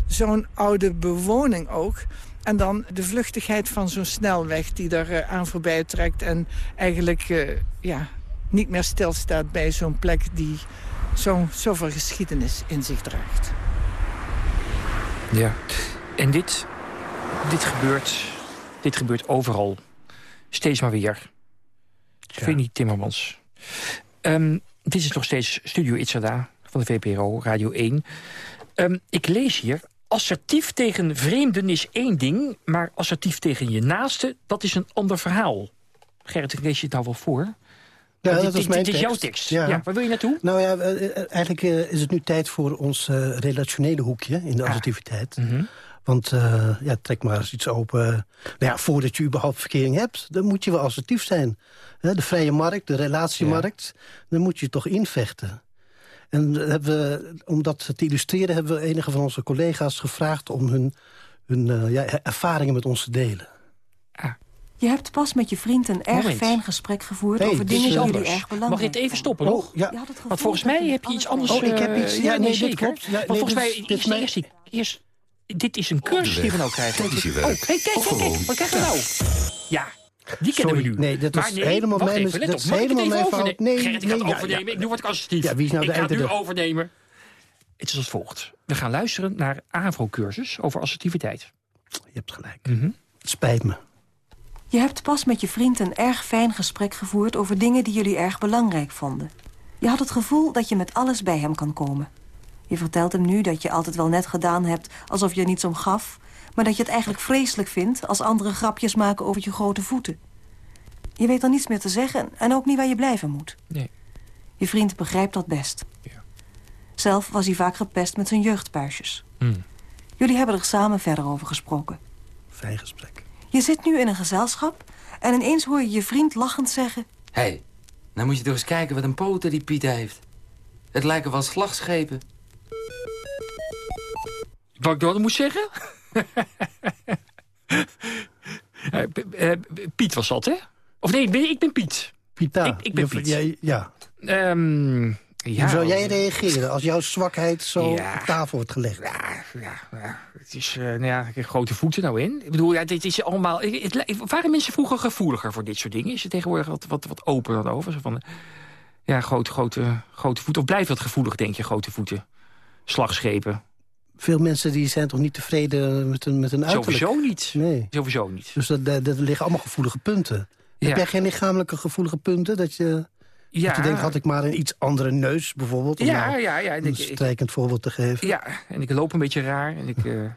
zo'n oude bewoning ook... En dan de vluchtigheid van zo'n snelweg die daar uh, aan voorbij trekt... en eigenlijk uh, ja, niet meer stilstaat bij zo'n plek die zo, zoveel geschiedenis in zich draagt. Ja, en dit, dit, gebeurt, dit gebeurt overal. Steeds maar weer. Ja. Vinnie Timmermans. Um, dit is nog steeds Studio Itzada van de VPRO, Radio 1. Um, ik lees hier... Assertief tegen vreemden is één ding... maar assertief tegen je naaste, dat is een ander verhaal. Gerrit, ik lees je het nou wel voor? Ja, dat is dit, mijn dit is jouw tekst. Ja. Ja. waar wil je naartoe? Nou ja, eh, eigenlijk eh, is het nu tijd voor ons eh, relationele hoekje in de Ah. assertiviteit. Mhm. Want eh, ja, trek maar eens iets open. Nou ja, voordat je überhaupt verkering hebt, dan moet je wel assertief zijn. De vrije markt, de relatiemarkt, dan moet je toch invechten. En we hebben, om dat te illustreren hebben we enige van onze collega's gevraagd... om hun, hun eh, ja, ervaringen met ons te delen. Je hebt pas met je vriend een erg Moment. fijn gesprek gevoerd... Over dingen die jullie erg belangrijk Mag ik het even stoppen Oh, nog? ja. Je had het gevoel Want volgens mij je heb je iets anders... Oh, ik heb eh, iets- ja, ja, nee, nee, dit zeker. klopt. Ja, nee, volgens dit mij is- dit mijn- eerste... Eerst, dit is een cursus die we nou krijgen. Televisiewerk. Oh, hey, kijk, kijk, kijk. Wat krijgen we nou? Ja, die kennen Sorry, we nu. nee, dat maar is nee, helemaal mijn even, dat op. is ik helemaal mijn fout. Nee, Gerrit, ik ga het ja, overnemen. ja. Ik doe wat assertief. Ja, wie is nou ik de ga het nu overnemen. Het is als volgt. We gaan luisteren naar AVRO-cursus over assertiviteit. Je hebt gelijk. Mhm. Het spijt me. Je hebt pas met je vriend een erg fijn gesprek gevoerd... over dingen die jullie erg belangrijk vonden. Je had het gevoel dat je met alles bij hem kan komen. Je vertelt hem nu dat je altijd wel net gedaan hebt... alsof je er niets om gaf... maar dat je het eigenlijk vreselijk vindt... als anderen grapjes maken over je grote voeten. Je weet dan niets meer te zeggen en ook niet waar je blijven moet. Nee. Je vriend begrijpt dat best. Zelf was hij vaak gepest met zijn jeugdpuisjes. Hmm. Jullie hebben er samen verder over gesproken. Fijn gesprek. Je zit nu in een gezelschap en ineens hoor je je vriend lachend zeggen... Hé, hey, nou moet je toch eens kijken wat een poten die Piet heeft. Het lijken wel slagschepen. Wat ik dat moet zeggen? Eh, eh, Piet was dat, hè? Of nee, ik ben, ik ben Piet. Pita. Ik, ik ben Piet. jij- ja. Ehm, ja, Hoe zou jij reageren als jouw zwakheid zo Ja. op tafel wordt gelegd? Ja, ja, het is, eh, nou ja, ik heb grote voeten nou in. Ik bedoel, ja, dit is allemaal... Het, het, li- waren mensen vroeger gevoeliger voor dit soort dingen? Is het tegenwoordig wat, wat, wat opener dan over? Zo van, eh, ja, grote, grote, grote voeten. Of blijft dat gevoelig, denk je, grote voeten? Slagschepen. Veel mensen die zijn toch niet tevreden met hun, met hun uiterlijk? Sowieso niet. Nee. Sowieso niet. Dus dat, dat, dat liggen allemaal gevoelige punten. Ja. Heb jij geen lichamelijke gevoelige punten? Dat je, Ja. dat je denkt, had ik maar een iets andere neus bijvoorbeeld? Om Ja, nou ja, ja. En Een strijkend voorbeeld te geven. ja, en ik loop een beetje raar. En ik, eh, ik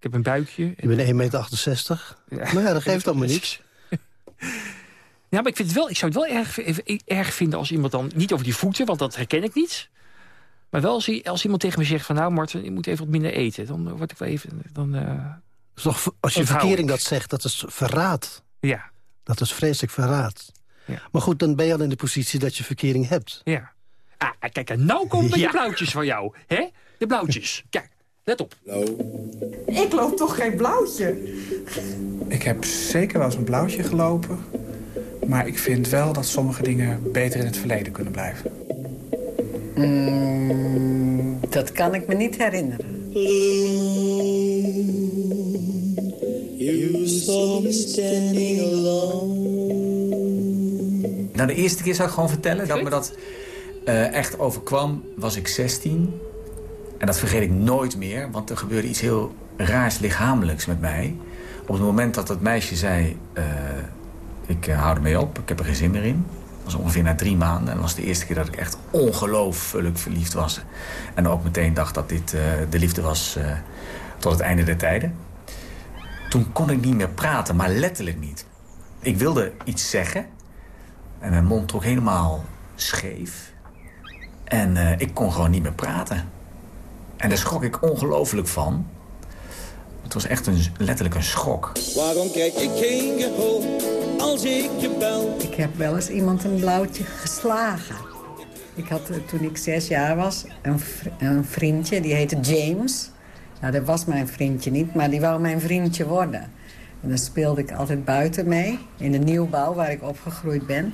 heb een buikje. Je bent 1,68 meter. Nou ja, dat geeft allemaal niks. Ja, maar ik, vind het wel, ik zou het wel erg, v- erg vinden als iemand dan... Niet over die voeten, want dat herken ik niet. Maar wel als, als iemand tegen me zegt van... Nou, Marten, je moet even wat minder eten. Dan word ik wel even... Dan, eh, Dus toch, als je verkering dat zegt, dat is verraad. Ja. Dat is vreselijk verraad. Ja. Maar goed, dan ben je al in de positie dat je verkering hebt. Ja. Ah, kijk, en nou komt met Ja. je blauwtjes van jou. hè? De blauwtjes. Kijk, let op. Ik loop toch geen blauwtje? Ik heb zeker wel eens een blauwtje gelopen. Maar ik vind wel dat sommige dingen beter in het verleden kunnen blijven. Mm, dat kan ik me niet herinneren. You saw me standing alone. Nou, de eerste keer zou ik gewoon vertellen dat me dat eh, echt overkwam, was ik 16. En dat vergeet ik nooit meer, want er gebeurde iets heel raars lichamelijks met mij. Op het moment dat dat meisje zei, eh, ik eh, hou ermee op, ik heb er geen zin meer in. Dat was ongeveer na drie maanden. En dat was de eerste keer dat ik echt ongelooflijk verliefd was. En ook meteen dacht dat dit de liefde was tot het einde der tijden. Toen kon ik niet meer praten, maar letterlijk niet. Ik wilde iets zeggen. En mijn mond trok helemaal scheef. En eh, ik kon gewoon niet meer praten. En daar schrok ik ongelooflijk van. Het was echt een, letterlijk een schok. Waarom krijg ik geen gehoor als ik je bel? Ik heb wel eens iemand een blauwtje geslagen. Ik had eh, toen ik zes jaar was een, een vriendje, die heette James. Nou, dat was mijn vriendje niet, maar die wou mijn vriendje worden. En dan speelde ik altijd buiten mee, in de nieuwbouw waar ik opgegroeid ben.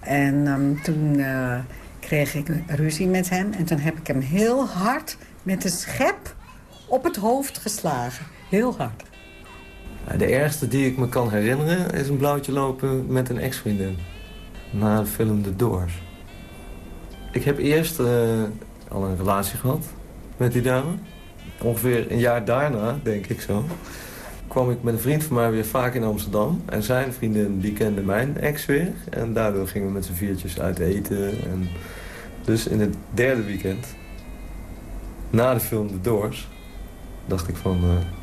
En ehm, toen eh, kreeg ik ruzie met hem. En toen heb ik hem heel hard met een schep op het hoofd geslagen. Heel hard. De ergste die ik me kan herinneren is een blauwtje lopen met een ex-vriendin. Na de film The Doors. Ik heb eerst eh, al een relatie gehad met die dame. Ongeveer een jaar daarna, denk ik zo, kwam ik met een vriend van mij weer vaak in Amsterdam. En zijn vriendin die kende mijn ex weer. En daardoor gingen we met z'n viertjes uit eten. En dus in het derde weekend, na de film The Doors, dacht ik van... eh,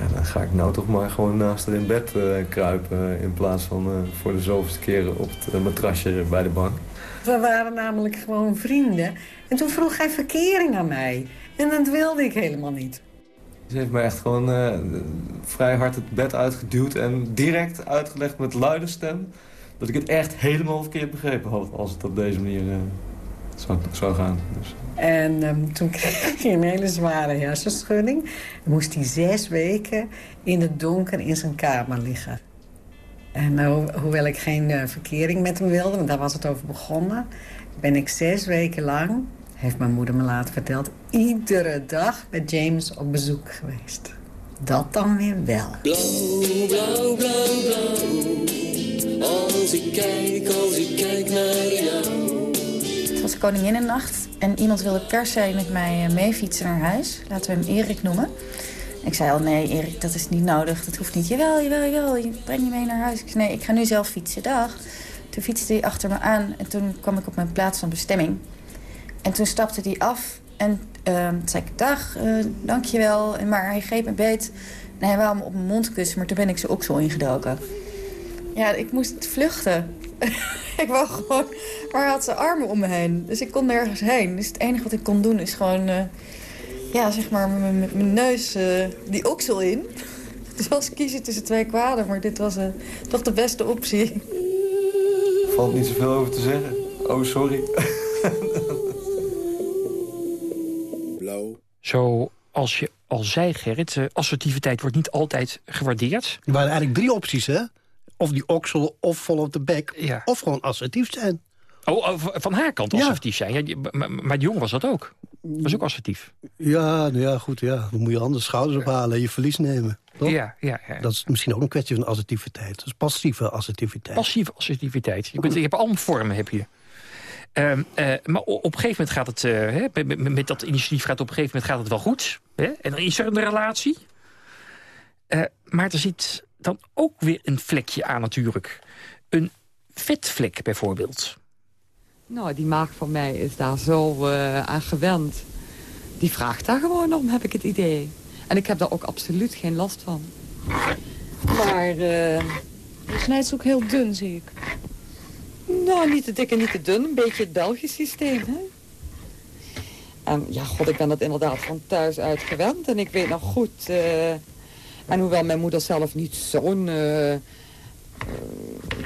ja, dan ga ik nou toch maar gewoon naast haar in bed eh, kruipen... in plaats van eh, voor de zoveelste keren op het matrasje bij de bank. We waren namelijk gewoon vrienden. En toen vroeg hij verkering aan mij. En dat wilde ik helemaal niet. Ze heeft me echt gewoon eh, vrij hard het bed uitgeduwd... en direct uitgelegd met luide stem... dat ik het echt helemaal verkeerd begrepen had... als het op deze manier eh, zou, zou gaan. Dus. En ehm, toen kreeg hij een hele zware hersenschudding. Dan moest hij zes weken in het donker in zijn kamer liggen. En ho hoewel ik geen eh, verkering met hem wilde, want daar was het over begonnen... ben ik zes weken lang, heeft mijn moeder me later verteld... iedere dag met James op bezoek geweest. Dat dan weer wel. Blauw, blauw, blauw, blauw. Als ik kijk, als ik kijk naar jou. Het was Koninginnennacht en iemand wilde per se met mij eh, meefietsen naar huis. Laten we hem Erik noemen. Ik zei al, nee Erik, dat is niet nodig, dat hoeft niet. Jawel, jawel, jawel, je breng je mee naar huis. Ik zei, nee, ik ga nu zelf fietsen, dag. Toen fietste hij achter me aan en toen kwam ik op mijn plaats van bestemming. En toen stapte hij af en toen zei ik, dag, uh, dankjewel. Maar hij greep me beet en hij wou me op mijn mond kussen, maar toen ben ik zijn oksel ingedoken. Ja, ik moest vluchten. ik wou gewoon... Maar hij had zijn armen om me heen. Dus ik kon nergens heen. Dus het enige wat ik kon doen is gewoon... Uh, ja, zeg maar met mijn neus uh, die oksel in. Het was kiezen tussen twee kwaden, maar dit was eh, toch de beste optie. Valt niet zoveel over te zeggen. Oh, sorry. Zo als je al zei, Gerrit, eh, assertiviteit wordt niet altijd gewaardeerd. Er waren eigenlijk drie opties, hè? Of die oksel, of vol op de bek, Ja. of gewoon assertief zijn. Oh, oh, van haar kant Ja. assertief zijn. Ja, maar, maar jongen was dat ook. Was ook assertief. Ja, nou ja, goed, ja. Dan moet je anders schouders ophalen en je verlies nemen. Toch? Ja, ja, ja. Dat is misschien ook een kwestie van assertiviteit. Dat is passieve assertiviteit. Passieve assertiviteit. Je, kunt, je hebt allemaal vormen, heb je. Ehm, eh, maar op een gegeven moment gaat het... eh, hè, met, met- met dat initiatief gaat op een gegeven moment gaat het wel goed. Hè? En dan is er een relatie. Eh, maar er zit dan ook weer een vlekje aan natuurlijk. Een vetvlek bijvoorbeeld. Nou, die maag van mij is daar zo eh, aan gewend. Die vraagt daar gewoon om, heb ik het idee. En ik heb daar ook absoluut geen last van. Maar, eh, Je snijdt ze ook heel dun, zie ik. Nou, niet te dik en niet te dun. Een beetje het Belgisch systeem, hè. En ja, god, ik ben dat inderdaad van thuis uit gewend. En ik weet nog goed... eh, en hoewel mijn moeder zelf niet zo'n... eh, eh,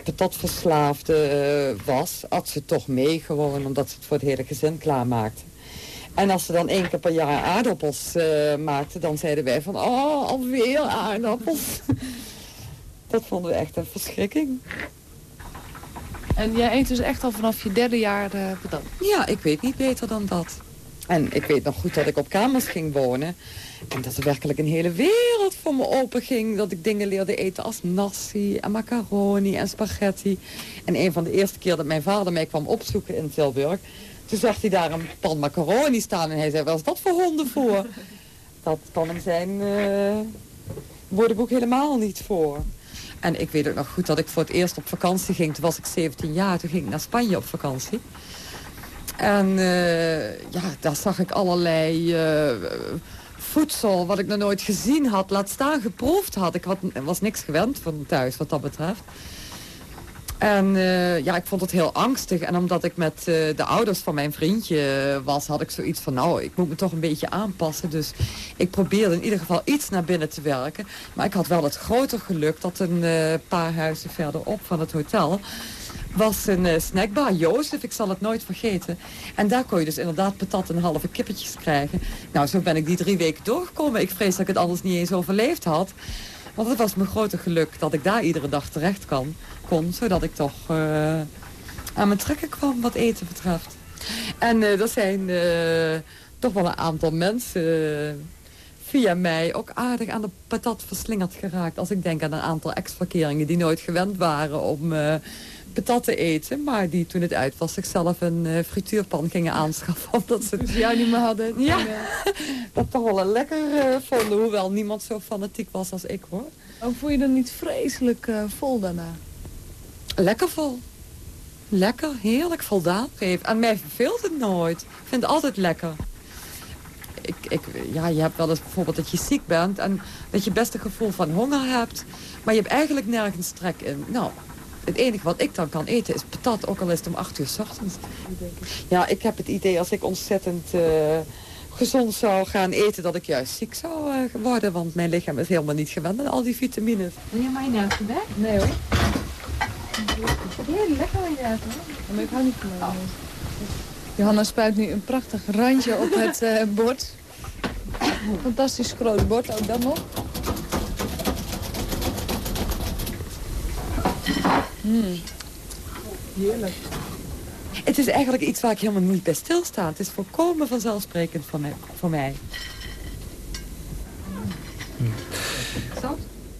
patatverslaafde was, at ze toch mee gewoon omdat ze het voor het hele gezin klaarmaakte. En als ze dan één keer per jaar aardappels maakte, dan zeiden wij van, oh, alweer aardappels. Dat vonden we echt een verschrikking. En jij eet dus echt al vanaf je derde jaar uh, patat? Ja, ik weet niet beter dan dat. En ik weet nog goed dat ik op kamers ging wonen. En dat er werkelijk een hele wereld voor me open ging. Dat ik dingen leerde eten als nasi en macaroni en spaghetti. En een van de eerste keer dat mijn vader mij kwam opzoeken in Tilburg... toen zag hij daar een pan macaroni staan en hij zei, wat is dat voor honden voor? Dat kan hem zijn uh, woordenboek helemaal niet voor. En ik weet ook nog goed dat ik voor het eerst op vakantie ging. Toen was ik 17 jaar, toen ging ik naar Spanje op vakantie. En uh, ja, daar zag ik allerlei uh, voedsel wat ik nog nooit gezien had. Laat staan geproefd had. Ik was niks gewend van thuis wat dat betreft. En uh, ja, ik vond het heel angstig. En omdat ik met uh, de ouders van mijn vriendje was, had ik zoiets van... nou, ik moet me toch een beetje aanpassen. Dus ik probeerde in ieder geval iets naar binnen te werken. Maar ik had wel het grote geluk dat een paar huizen verderop van het hotel... was een snackbar, Jozef, ik zal het nooit vergeten. En daar kon je dus inderdaad patat en halve kippetjes krijgen. Nou, zo ben ik die drie weken doorgekomen. Ik vrees dat ik het anders niet eens overleefd had. Want het was mijn grote geluk dat ik daar iedere dag terecht kan, kon. Zodat ik toch uh, aan mijn trekken kwam wat eten betreft. En uh, er zijn uh, toch wel een aantal mensen via mij ook aardig aan de patat verslingerd geraakt. Als ik denk aan een aantal ex-verkeringen die nooit gewend waren om patat te eten. Maar die toen het uit was zichzelf een uh, frituurpan gingen aanschaffen. Omdat ze dus jou niet meer hadden. Ja, dat toch wel lekker uh, vonden. Hoewel niemand zo fanatiek was als ik hoor. Ook voel je dan niet vreselijk uh, vol daarna? Lekker vol. Lekker, heerlijk, voldaan. En mij verveelt het nooit. Ik vind het altijd lekker. Ik, ik, ja, je hebt wel eens bijvoorbeeld dat je ziek bent... en dat je best een gevoel van honger hebt... maar je hebt eigenlijk nergens trek in. Nou, het enige wat ik dan kan eten is patat, ook al is het om acht uur s ochtends. Ja, ik heb het idee als ik ontzettend uh, gezond zou gaan eten... dat ik juist ziek zou uh, worden, want mijn lichaam is helemaal niet gewend aan al die vitamines. Wil je mayonaise weg? Nee hoor. Heel lekker hoor. Maar ik hou niet van. Johanna spuit nu een prachtig randje op het uh, bord. Fantastisch groot bord, ook dan nog. Mm. Heerlijk. Het is eigenlijk iets waar ik helemaal niet bij stilsta. Het is volkomen vanzelfsprekend voor mij. Voor mij. Mm.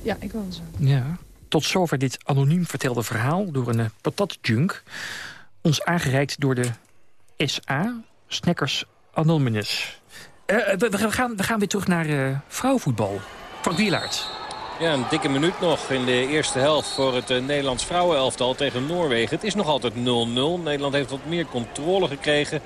Ja, ik wil zo. Ja. Tot zover dit anoniem vertelde verhaal door een uh, patatjunk. Ons aangereikt door de SA, Snackers Anonymous. Uh, we, we, gaan, we gaan weer terug naar uh, vrouwenvoetbal. Frank Wielaert. Ja, een dikke minuut nog in de eerste helft voor het uh, Nederlands vrouwenelftal tegen Noorwegen. Het is nog altijd 0-0. Nederland heeft wat meer controle gekregen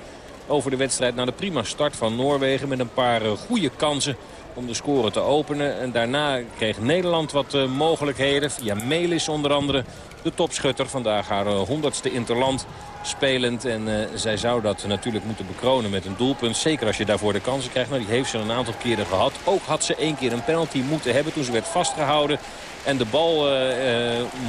over de wedstrijd na de prima start van Noorwegen. Met een paar uh, goede kansen om de score te openen. En daarna kreeg Nederland wat uh, mogelijkheden. Via Melis onder andere de topschutter. Vandaag haar uh, honderdste interland spelend. En uh, zij zou dat natuurlijk moeten bekronen met een doelpunt. Zeker als je daarvoor de kansen krijgt. Nou, die heeft ze een aantal keren gehad. Ook had ze één keer een penalty moeten hebben toen ze werd vastgehouden. En de bal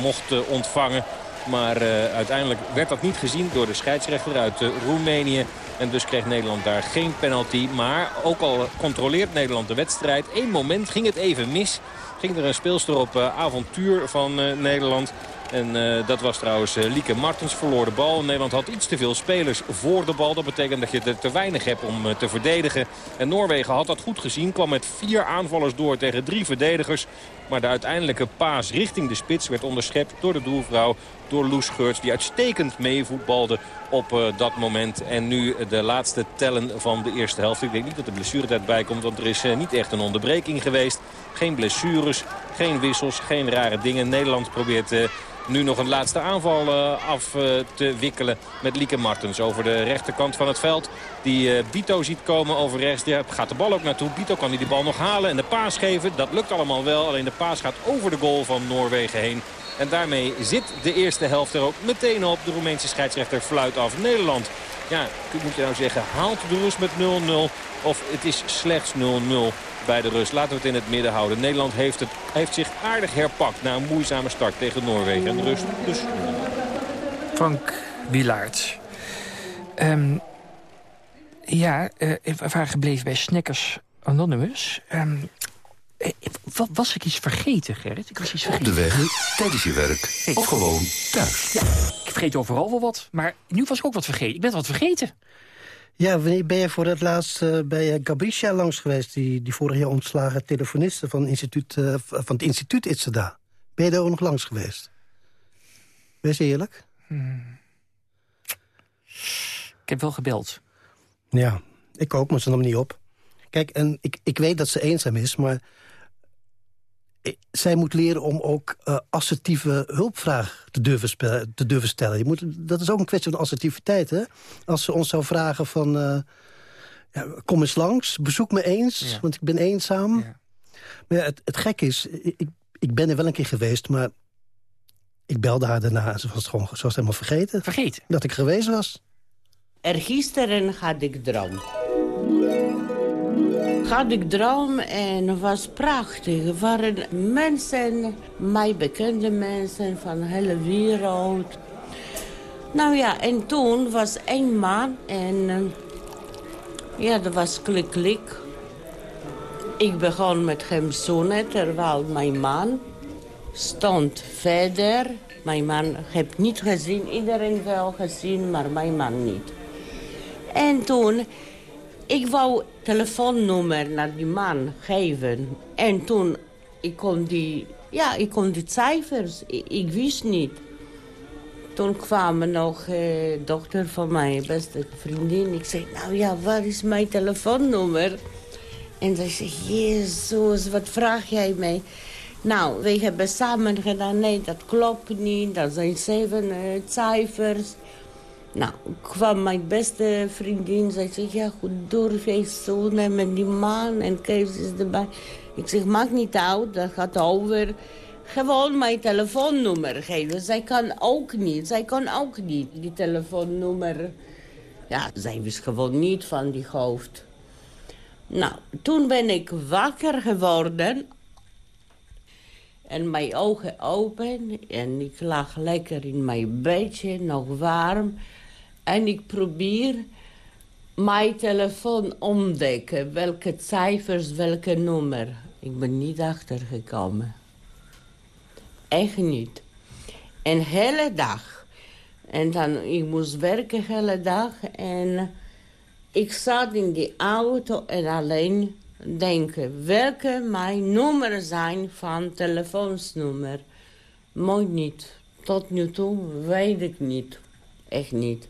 mocht ontvangen. Maar uiteindelijk werd dat niet gezien door de scheidsrechter uit Roemenië. En dus kreeg Nederland daar geen penalty. Maar ook al controleert Nederland de wedstrijd. Eén moment ging het even mis. Ging er een speelster op uh, avontuur van Nederland. En dat was trouwens Lieke Martens, verloor de bal. Nederland had iets te veel spelers voor de bal. Dat betekent dat je er te weinig hebt om te verdedigen. En Noorwegen had dat goed gezien. Kwam met vier aanvallers door tegen drie verdedigers. Maar de uiteindelijke paas richting de spits werd onderschept door de doelvrouw. Door Loes Geurts die uitstekend meevoetbalde op uh, dat moment. En nu de laatste tellen van de eerste helft. Ik denk niet dat de blessuretijd bij komt. Want er is uh, niet echt een onderbreking geweest. Geen blessures, geen wissels, geen rare dingen. Nederland probeert... Uh, nu nog een laatste aanval af te wikkelen met Lieke Martens over de rechterkant van het veld. Die Bito ziet komen over rechts. Daar gaat de bal ook naartoe. Bito kan die bal nog halen en de paas geven. Dat lukt allemaal wel. Alleen de paas gaat over de goal van Noorwegen heen. En daarmee zit de eerste helft er ook meteen op. De Roemeense scheidsrechter fluit af. Nederland, ja, moet je nou zeggen, haalt de rust met 0-0. Of het is slechts 0-0 bij de rust. Laten we het in het midden houden. Nederland heeft, het, heeft zich aardig herpakt na een moeizame start tegen Noorwegen. En de rust dus... Frank Wilaert. Um, ja, uh, we waren gebleven bij Snekkers Anonymous. Um, was ik iets vergeten, Gerrit? Ik was iets vergeten. Op de weg, tijdens je werk hey. of gewoon thuis. Ja, ik vergeet overal wel wat. Maar nu was ik ook wat vergeten. Ik ben wat vergeten. Ja, wanneer ben je voor het laatst uh, bij Gabricia langs geweest... die, die vorig jaar ontslagen telefoniste van, instituut, uh, van het instituut Itzada? Ben je daar ook nog langs geweest? Wees eerlijk. Hmm. Ik heb wel gebeld. Ja, ik ook, maar ze nam niet op. Kijk, en ik, ik weet dat ze eenzaam is, maar... Zij moet leren om ook uh, assertieve hulpvraag te durven, te durven stellen. Je moet, dat is ook een kwestie van assertiviteit. Hè? Als ze ons zou vragen van... Uh, ja, kom eens langs, bezoek me eens, ja. want ik ben eenzaam. Ja. Maar ja, het, het gek is, ik, ik ben er wel een keer geweest... maar ik belde haar daarna en ze was, gewoon, ze was helemaal vergeten. Vergeten? Dat ik geweest was. Er gisteren had ik droom had ik droom en was prachtig. Er waren mensen, mij bekende mensen van de hele wereld. Nou ja, en toen was één man en ja, dat was klik klik. Ik begon met hem zoenen terwijl mijn man stond verder. Mijn man heb niet gezien, iedereen wel gezien, maar mijn man niet. En toen ik wou telefoonnummer naar die man geven. En toen, ik kon die, ja, ik kon die cijfers, ik, wist niet. Toen kwam nog eh, dochter van mijn beste vriendin. Ik zei, nou ja, waar is mijn telefoonnummer? En zij zei, jezus, wat vraag jij mij? Nou, we hebben samen gedaan, nee, dat klopt niet. Dat zijn zeven uh, cijfers. Nou, kwam mijn beste vriendin. Zij zegt, ja goed, doorfeest zo met die man en Kees is erbij. Ik zeg, maakt niet uit, dat gaat over. Gewoon mijn telefoonnummer geven. Zij kan ook niet, zij kan ook niet die telefoonnummer. Ja, zij wist gewoon niet van die hoofd. Nou, toen ben ik wakker geworden. En mijn ogen open. En ik lag lekker in mijn bedje, nog warm. En ik probeer mijn telefoon ontdekken. Welke cijfers, welke nummer. Ik ben niet achtergekomen. Echt niet. En hele dag. En dan, ik moest werken hele dag. En ik zat in die auto en alleen denken... welke mijn nummer zijn van telefoonsnummer. Mooi niet. Tot nu toe weet ik niet. Echt niet.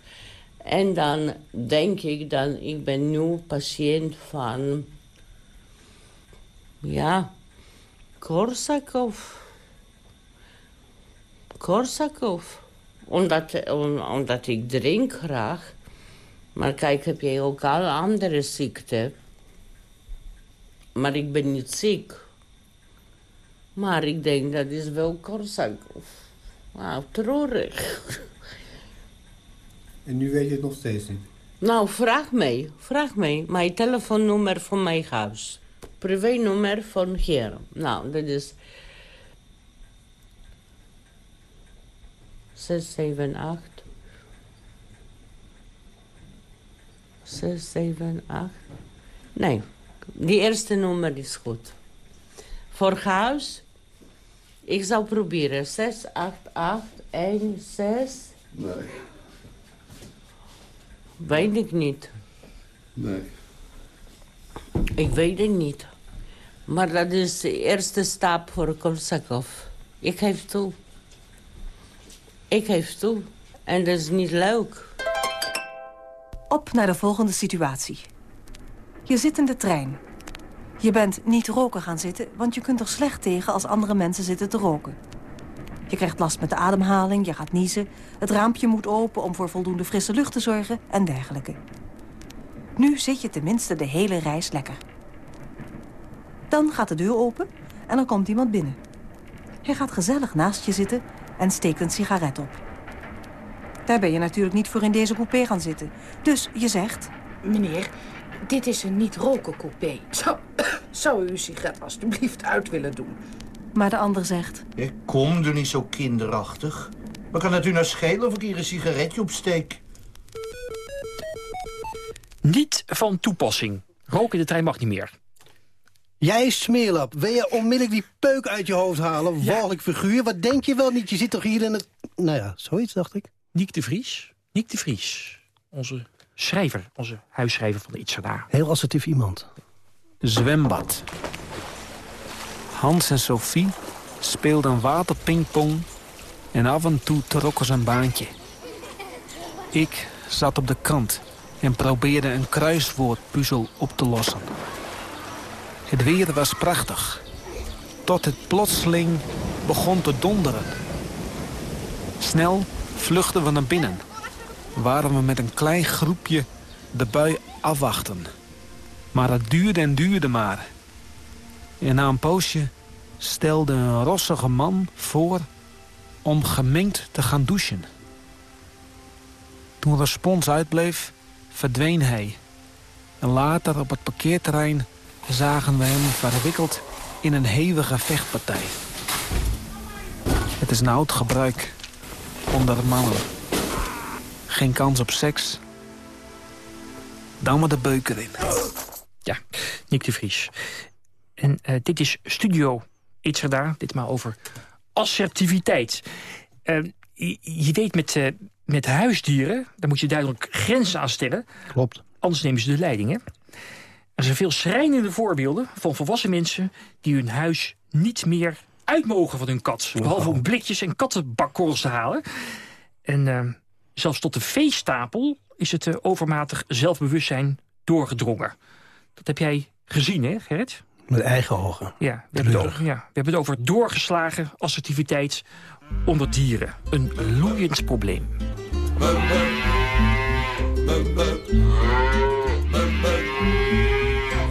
En dan denk ik dan, ik ben nu patiënt van... Ja, Korsakov. Korsakov. Omdat, omdat ik drink graag. Maar kijk, heb je ook al andere ziekten. Maar ik ben niet ziek. Maar ik denk dat is wel Korsakoff. Wauw, treurig. En nu weet je het nog steeds niet? Nou, vraag mij. Vraag mij. Mijn telefoonnummer van mijn huis. Privé-nummer van Germ. Nou, dat is... 678 678 Nee, die eerste nummer is goed. Voor huis, ik zal proberen. 68816. Nee. Weet ik niet. Nee. Ik weet het niet. Maar dat is de eerste stap voor Korsakov. Ik geef toe. Ik geef toe. En dat is niet leuk. Op naar de volgende situatie. Je zit in de trein. Je bent niet roken gaan zitten, want je kunt er slecht tegen als andere mensen zitten te roken. Je krijgt last met de ademhaling, je gaat niezen... het raampje moet open om voor voldoende frisse lucht te zorgen en dergelijke. Nu zit je tenminste de hele reis lekker. Dan gaat de deur open en dan komt iemand binnen. Hij gaat gezellig naast je zitten en steekt een sigaret op. Daar ben je natuurlijk niet voor in deze coupé gaan zitten. Dus je zegt... Meneer, dit is een niet-roken coupé. Zou, zou u uw sigaret alstublieft uit willen doen? Maar de ander zegt... Ik kom er niet zo kinderachtig. Wat kan het u nou schelen of ik hier een sigaretje opsteek? Niet van toepassing. Roken in de trein mag niet meer. Jij smeerlap, wil je onmiddellijk die peuk uit je hoofd halen? Walgelijk figuur, wat denk je wel niet? Je zit toch hier in het... Nou ja, zoiets dacht ik. Niek de Vries. Niek de Vries. Onze schrijver, onze huisschrijver van de Itzada. Heel assertief iemand. Zwembad. Hans en Sophie speelden waterpingpong en af en toe trokken ze een baantje. Ik zat op de kant en probeerde een kruiswoordpuzzel op te lossen. Het weer was prachtig, tot het plotseling begon te donderen. Snel vluchtten we naar binnen, waar we met een klein groepje de bui afwachten. Maar het duurde en duurde maar. En na een poosje stelde een rossige man voor om gemengd te gaan douchen. Toen respons uitbleef, verdween hij. En later op het parkeerterrein zagen we hem verwikkeld in een hevige vechtpartij. Het is een oud gebruik onder mannen. Geen kans op seks. Dan maar de beuk erin. Ja, Nick de Vries. En uh, dit is Studio Itzerda, dit maar over assertiviteit. Uh, je, je weet met, uh, met huisdieren, daar moet je duidelijk grenzen aan stellen. Klopt. Anders nemen ze de leiding, hè? Er zijn veel schrijnende voorbeelden van volwassen mensen... die hun huis niet meer uit mogen van hun kat. Behalve om blikjes en kattenbakkorrels te halen. En uh, zelfs tot de veestapel is het uh, overmatig zelfbewustzijn doorgedrongen. Dat heb jij gezien, hè, Gerrit? Met eigen ogen. Ja we, hebben het over, ja, we hebben het over doorgeslagen assertiviteit onder dieren. Een loeiend probleem.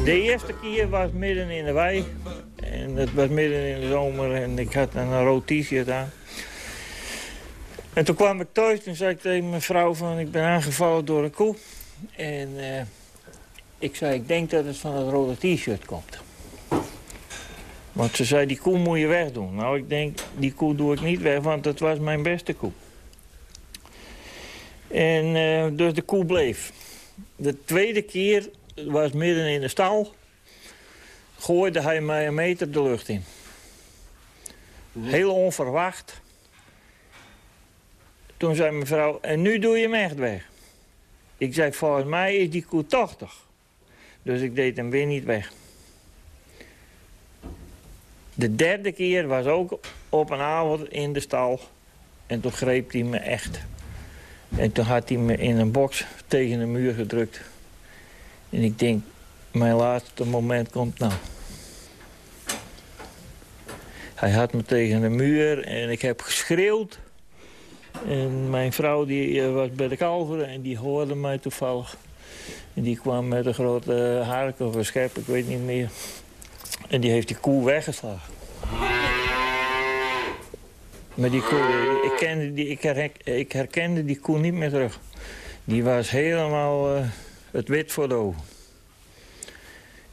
De eerste keer was midden in de wei. En het was midden in de zomer en ik had een rood t-shirt aan. En toen kwam ik thuis en zei ik tegen mijn vrouw van ik ben aangevallen door een koe. En uh, ik zei ik denk dat het van het rode t-shirt komt. Want ze zei die koe moet je wegdoen. Nou ik denk die koe doe ik niet weg want dat was mijn beste koe. En uh, dus de koe bleef. De tweede keer was midden in de stal. Gooide hij mij een meter de lucht in. Heel onverwacht. Toen zei mijn vrouw, en nu doe je hem echt weg. Ik zei, volgens mij is die koe tochtig. Dus ik deed hem weer niet weg. De derde keer was ook op een avond in de stal. En toen greep hij me echt. En toen had hij me in een box tegen de muur gedrukt. En ik denk, mijn laatste moment komt nou. Hij had me tegen de muur en ik heb geschreeuwd. En mijn vrouw die was bij de kalveren en die hoorde mij toevallig. En die kwam met een grote hark of een schep, ik weet niet meer. En die heeft die koe weggeslagen. Maar die koe, ik, kende die, ik, herken, ik herkende die koe niet meer terug. Die was helemaal uh, het wit voor de ogen.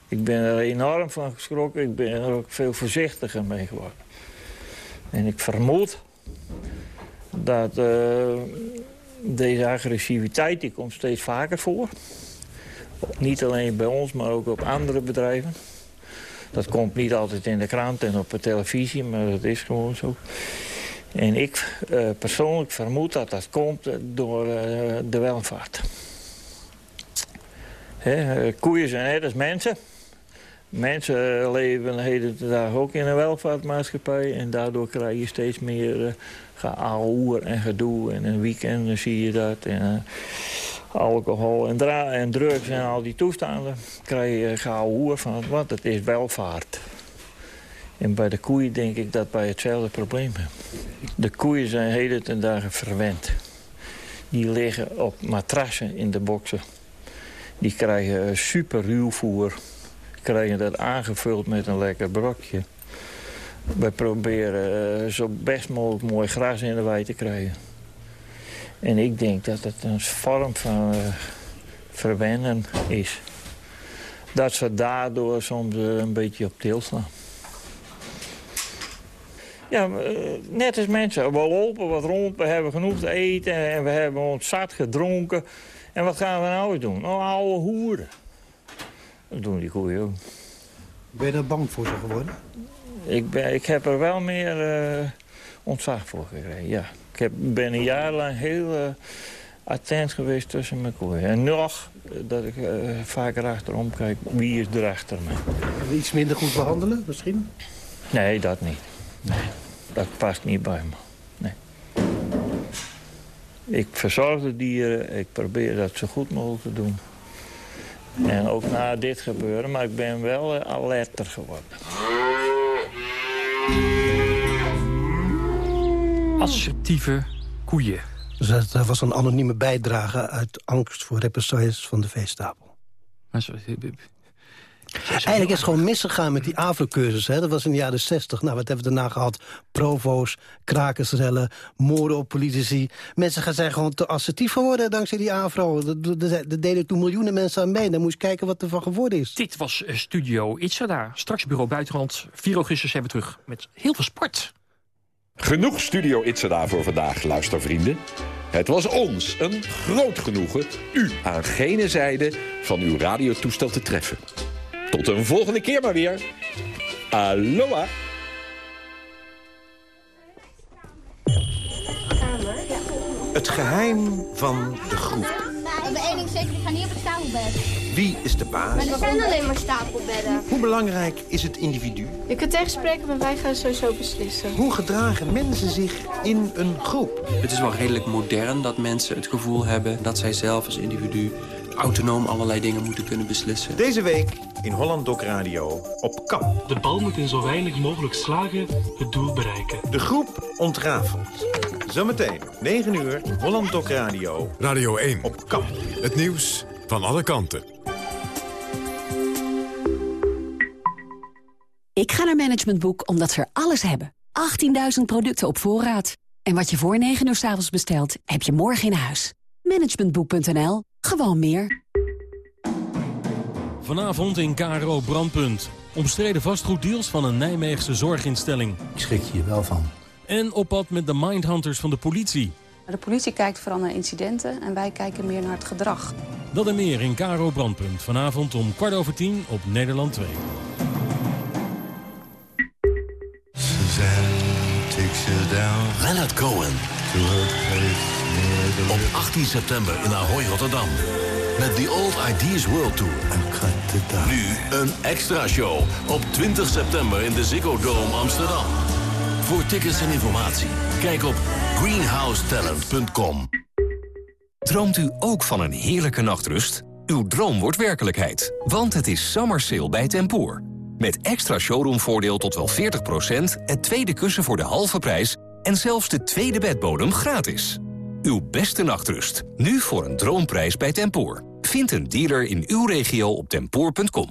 Ik ben er enorm van geschrokken. Ik ben er ook veel voorzichtiger mee geworden. En ik vermoed dat uh, deze agressiviteit die komt steeds vaker voor. Niet alleen bij ons, maar ook op andere bedrijven. Dat komt niet altijd in de krant en op de televisie, maar dat is gewoon zo. En ik uh, persoonlijk vermoed dat dat komt door uh, de welvaart. Koeien zijn net als mensen. Mensen leven de hele dag ook in een welvaartmaatschappij. En daardoor krijg je steeds meer uh, en gedoe. En een weekend zie je dat. En, alcohol en, en, drugs en al die toestanden krijg je geouwer van. Want het is welvaart. En bij de koeien denk ik dat wij hetzelfde probleem hebben. De koeien zijn hele ten dagen verwend. Die liggen op matrassen in de boksen. Die krijgen super ruwvoer krijgen dat aangevuld met een lekker brokje. We proberen zo best mogelijk mooi gras in de wei te krijgen. En ik denk dat het een vorm van uh, verwennen is. Dat ze daardoor soms uh, een beetje op til slaan. Ja, uh, net als mensen. We lopen wat rond, we hebben genoeg te eten en we hebben ons zat gedronken. En wat gaan we nou doen? Oh, oude hoeren. Dat doen die koeien ook. Ben je daar bang voor ze geworden? Ik, ben, ik heb er wel meer uh, ontzag voor gekregen, ja. Ik heb, ben een jaar lang heel uh, attent geweest tussen mijn koeien. En nog dat ik uh, vaker achterom kijk, wie is er achter me. iets minder goed behandelen, misschien? Nee, dat niet. Nee, dat past niet bij me. Nee. Ik verzorg de dieren, ik probeer dat zo goed mogelijk te doen. En ook na dit gebeuren, maar ik ben wel alerter geworden. Assertieve koeien. Dus dat was een anonieme bijdrage uit angst voor represailles van de veestapel. Eigenlijk is het gewoon misgegaan met die AVRO-cursus. Dat was in de jaren 60. Nou, wat hebben we daarna gehad? Provo's, krakersrellen, moorden op politici. Mensen zijn gewoon te assertief geworden dankzij die AVRO. Er deden toen miljoenen mensen aan mee. Dan moest je kijken wat er van geworden is. Dit was eh, Studio Itzada. Straks Bureau Buitenland. 4 augustus zijn we terug met heel veel sport. Genoeg Studio Itzada voor vandaag, luistervrienden. Het was ons een groot genoegen u aan gene zijde van uw radiotoestel te treffen. Tot een volgende keer maar weer. Aloha. Het geheim van de groep. Ik ben één ding zeker, ik ga niet op het stapelbed. Wie is de baas? Maar er zijn alleen maar stapelbedden. Hoe belangrijk is het individu? Je kunt tegenspreken, maar wij gaan sowieso beslissen. Hoe gedragen mensen zich in een groep? Het is wel redelijk modern dat mensen het gevoel hebben... dat zij zelf als individu autonoom allerlei dingen moeten kunnen beslissen. Deze week in Holland Doc Radio op KAP. De bal moet in zo weinig mogelijk slagen het doel bereiken. De groep ontrafelt. Zometeen, 9 uur, Holland Doc Radio. Radio 1. Op KAP. Het nieuws van alle kanten. Ik ga naar Management Boek omdat ze er alles hebben. 18.000 producten op voorraad. En wat je voor 9 uur s avonds bestelt, heb je morgen in huis. Managementboek.nl. Gewoon meer. Vanavond in KRO Brandpunt. Omstreden vastgoeddeals van een Nijmeegse zorginstelling. Ik schrik je wel van. En op pad met de mindhunters van de politie. De politie kijkt vooral naar incidenten en wij kijken meer naar het gedrag. Dat en meer in KRO Brandpunt. Vanavond om kwart over tien op Nederland 2. Leonard Cohen. Op 18 september in Ahoy, Rotterdam. Met The Old Ideas World Tour. Nu een extra show op 20 september in de Ziggo Dome Amsterdam. Voor tickets en informatie, kijk op greenhousetalent.com. Droomt u ook van een heerlijke nachtrust? Uw droom wordt werkelijkheid, want het is summer sale bij Tempoor. Met extra showroomvoordeel tot wel 40%, het tweede kussen voor de halve prijs... en zelfs de tweede bedbodem gratis. Uw beste nachtrust, nu voor een droomprijs bij Tempoor. Vind een dealer in uw regio op tempoor.com.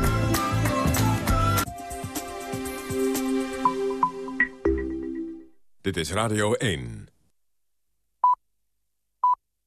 Dit is Radio 1.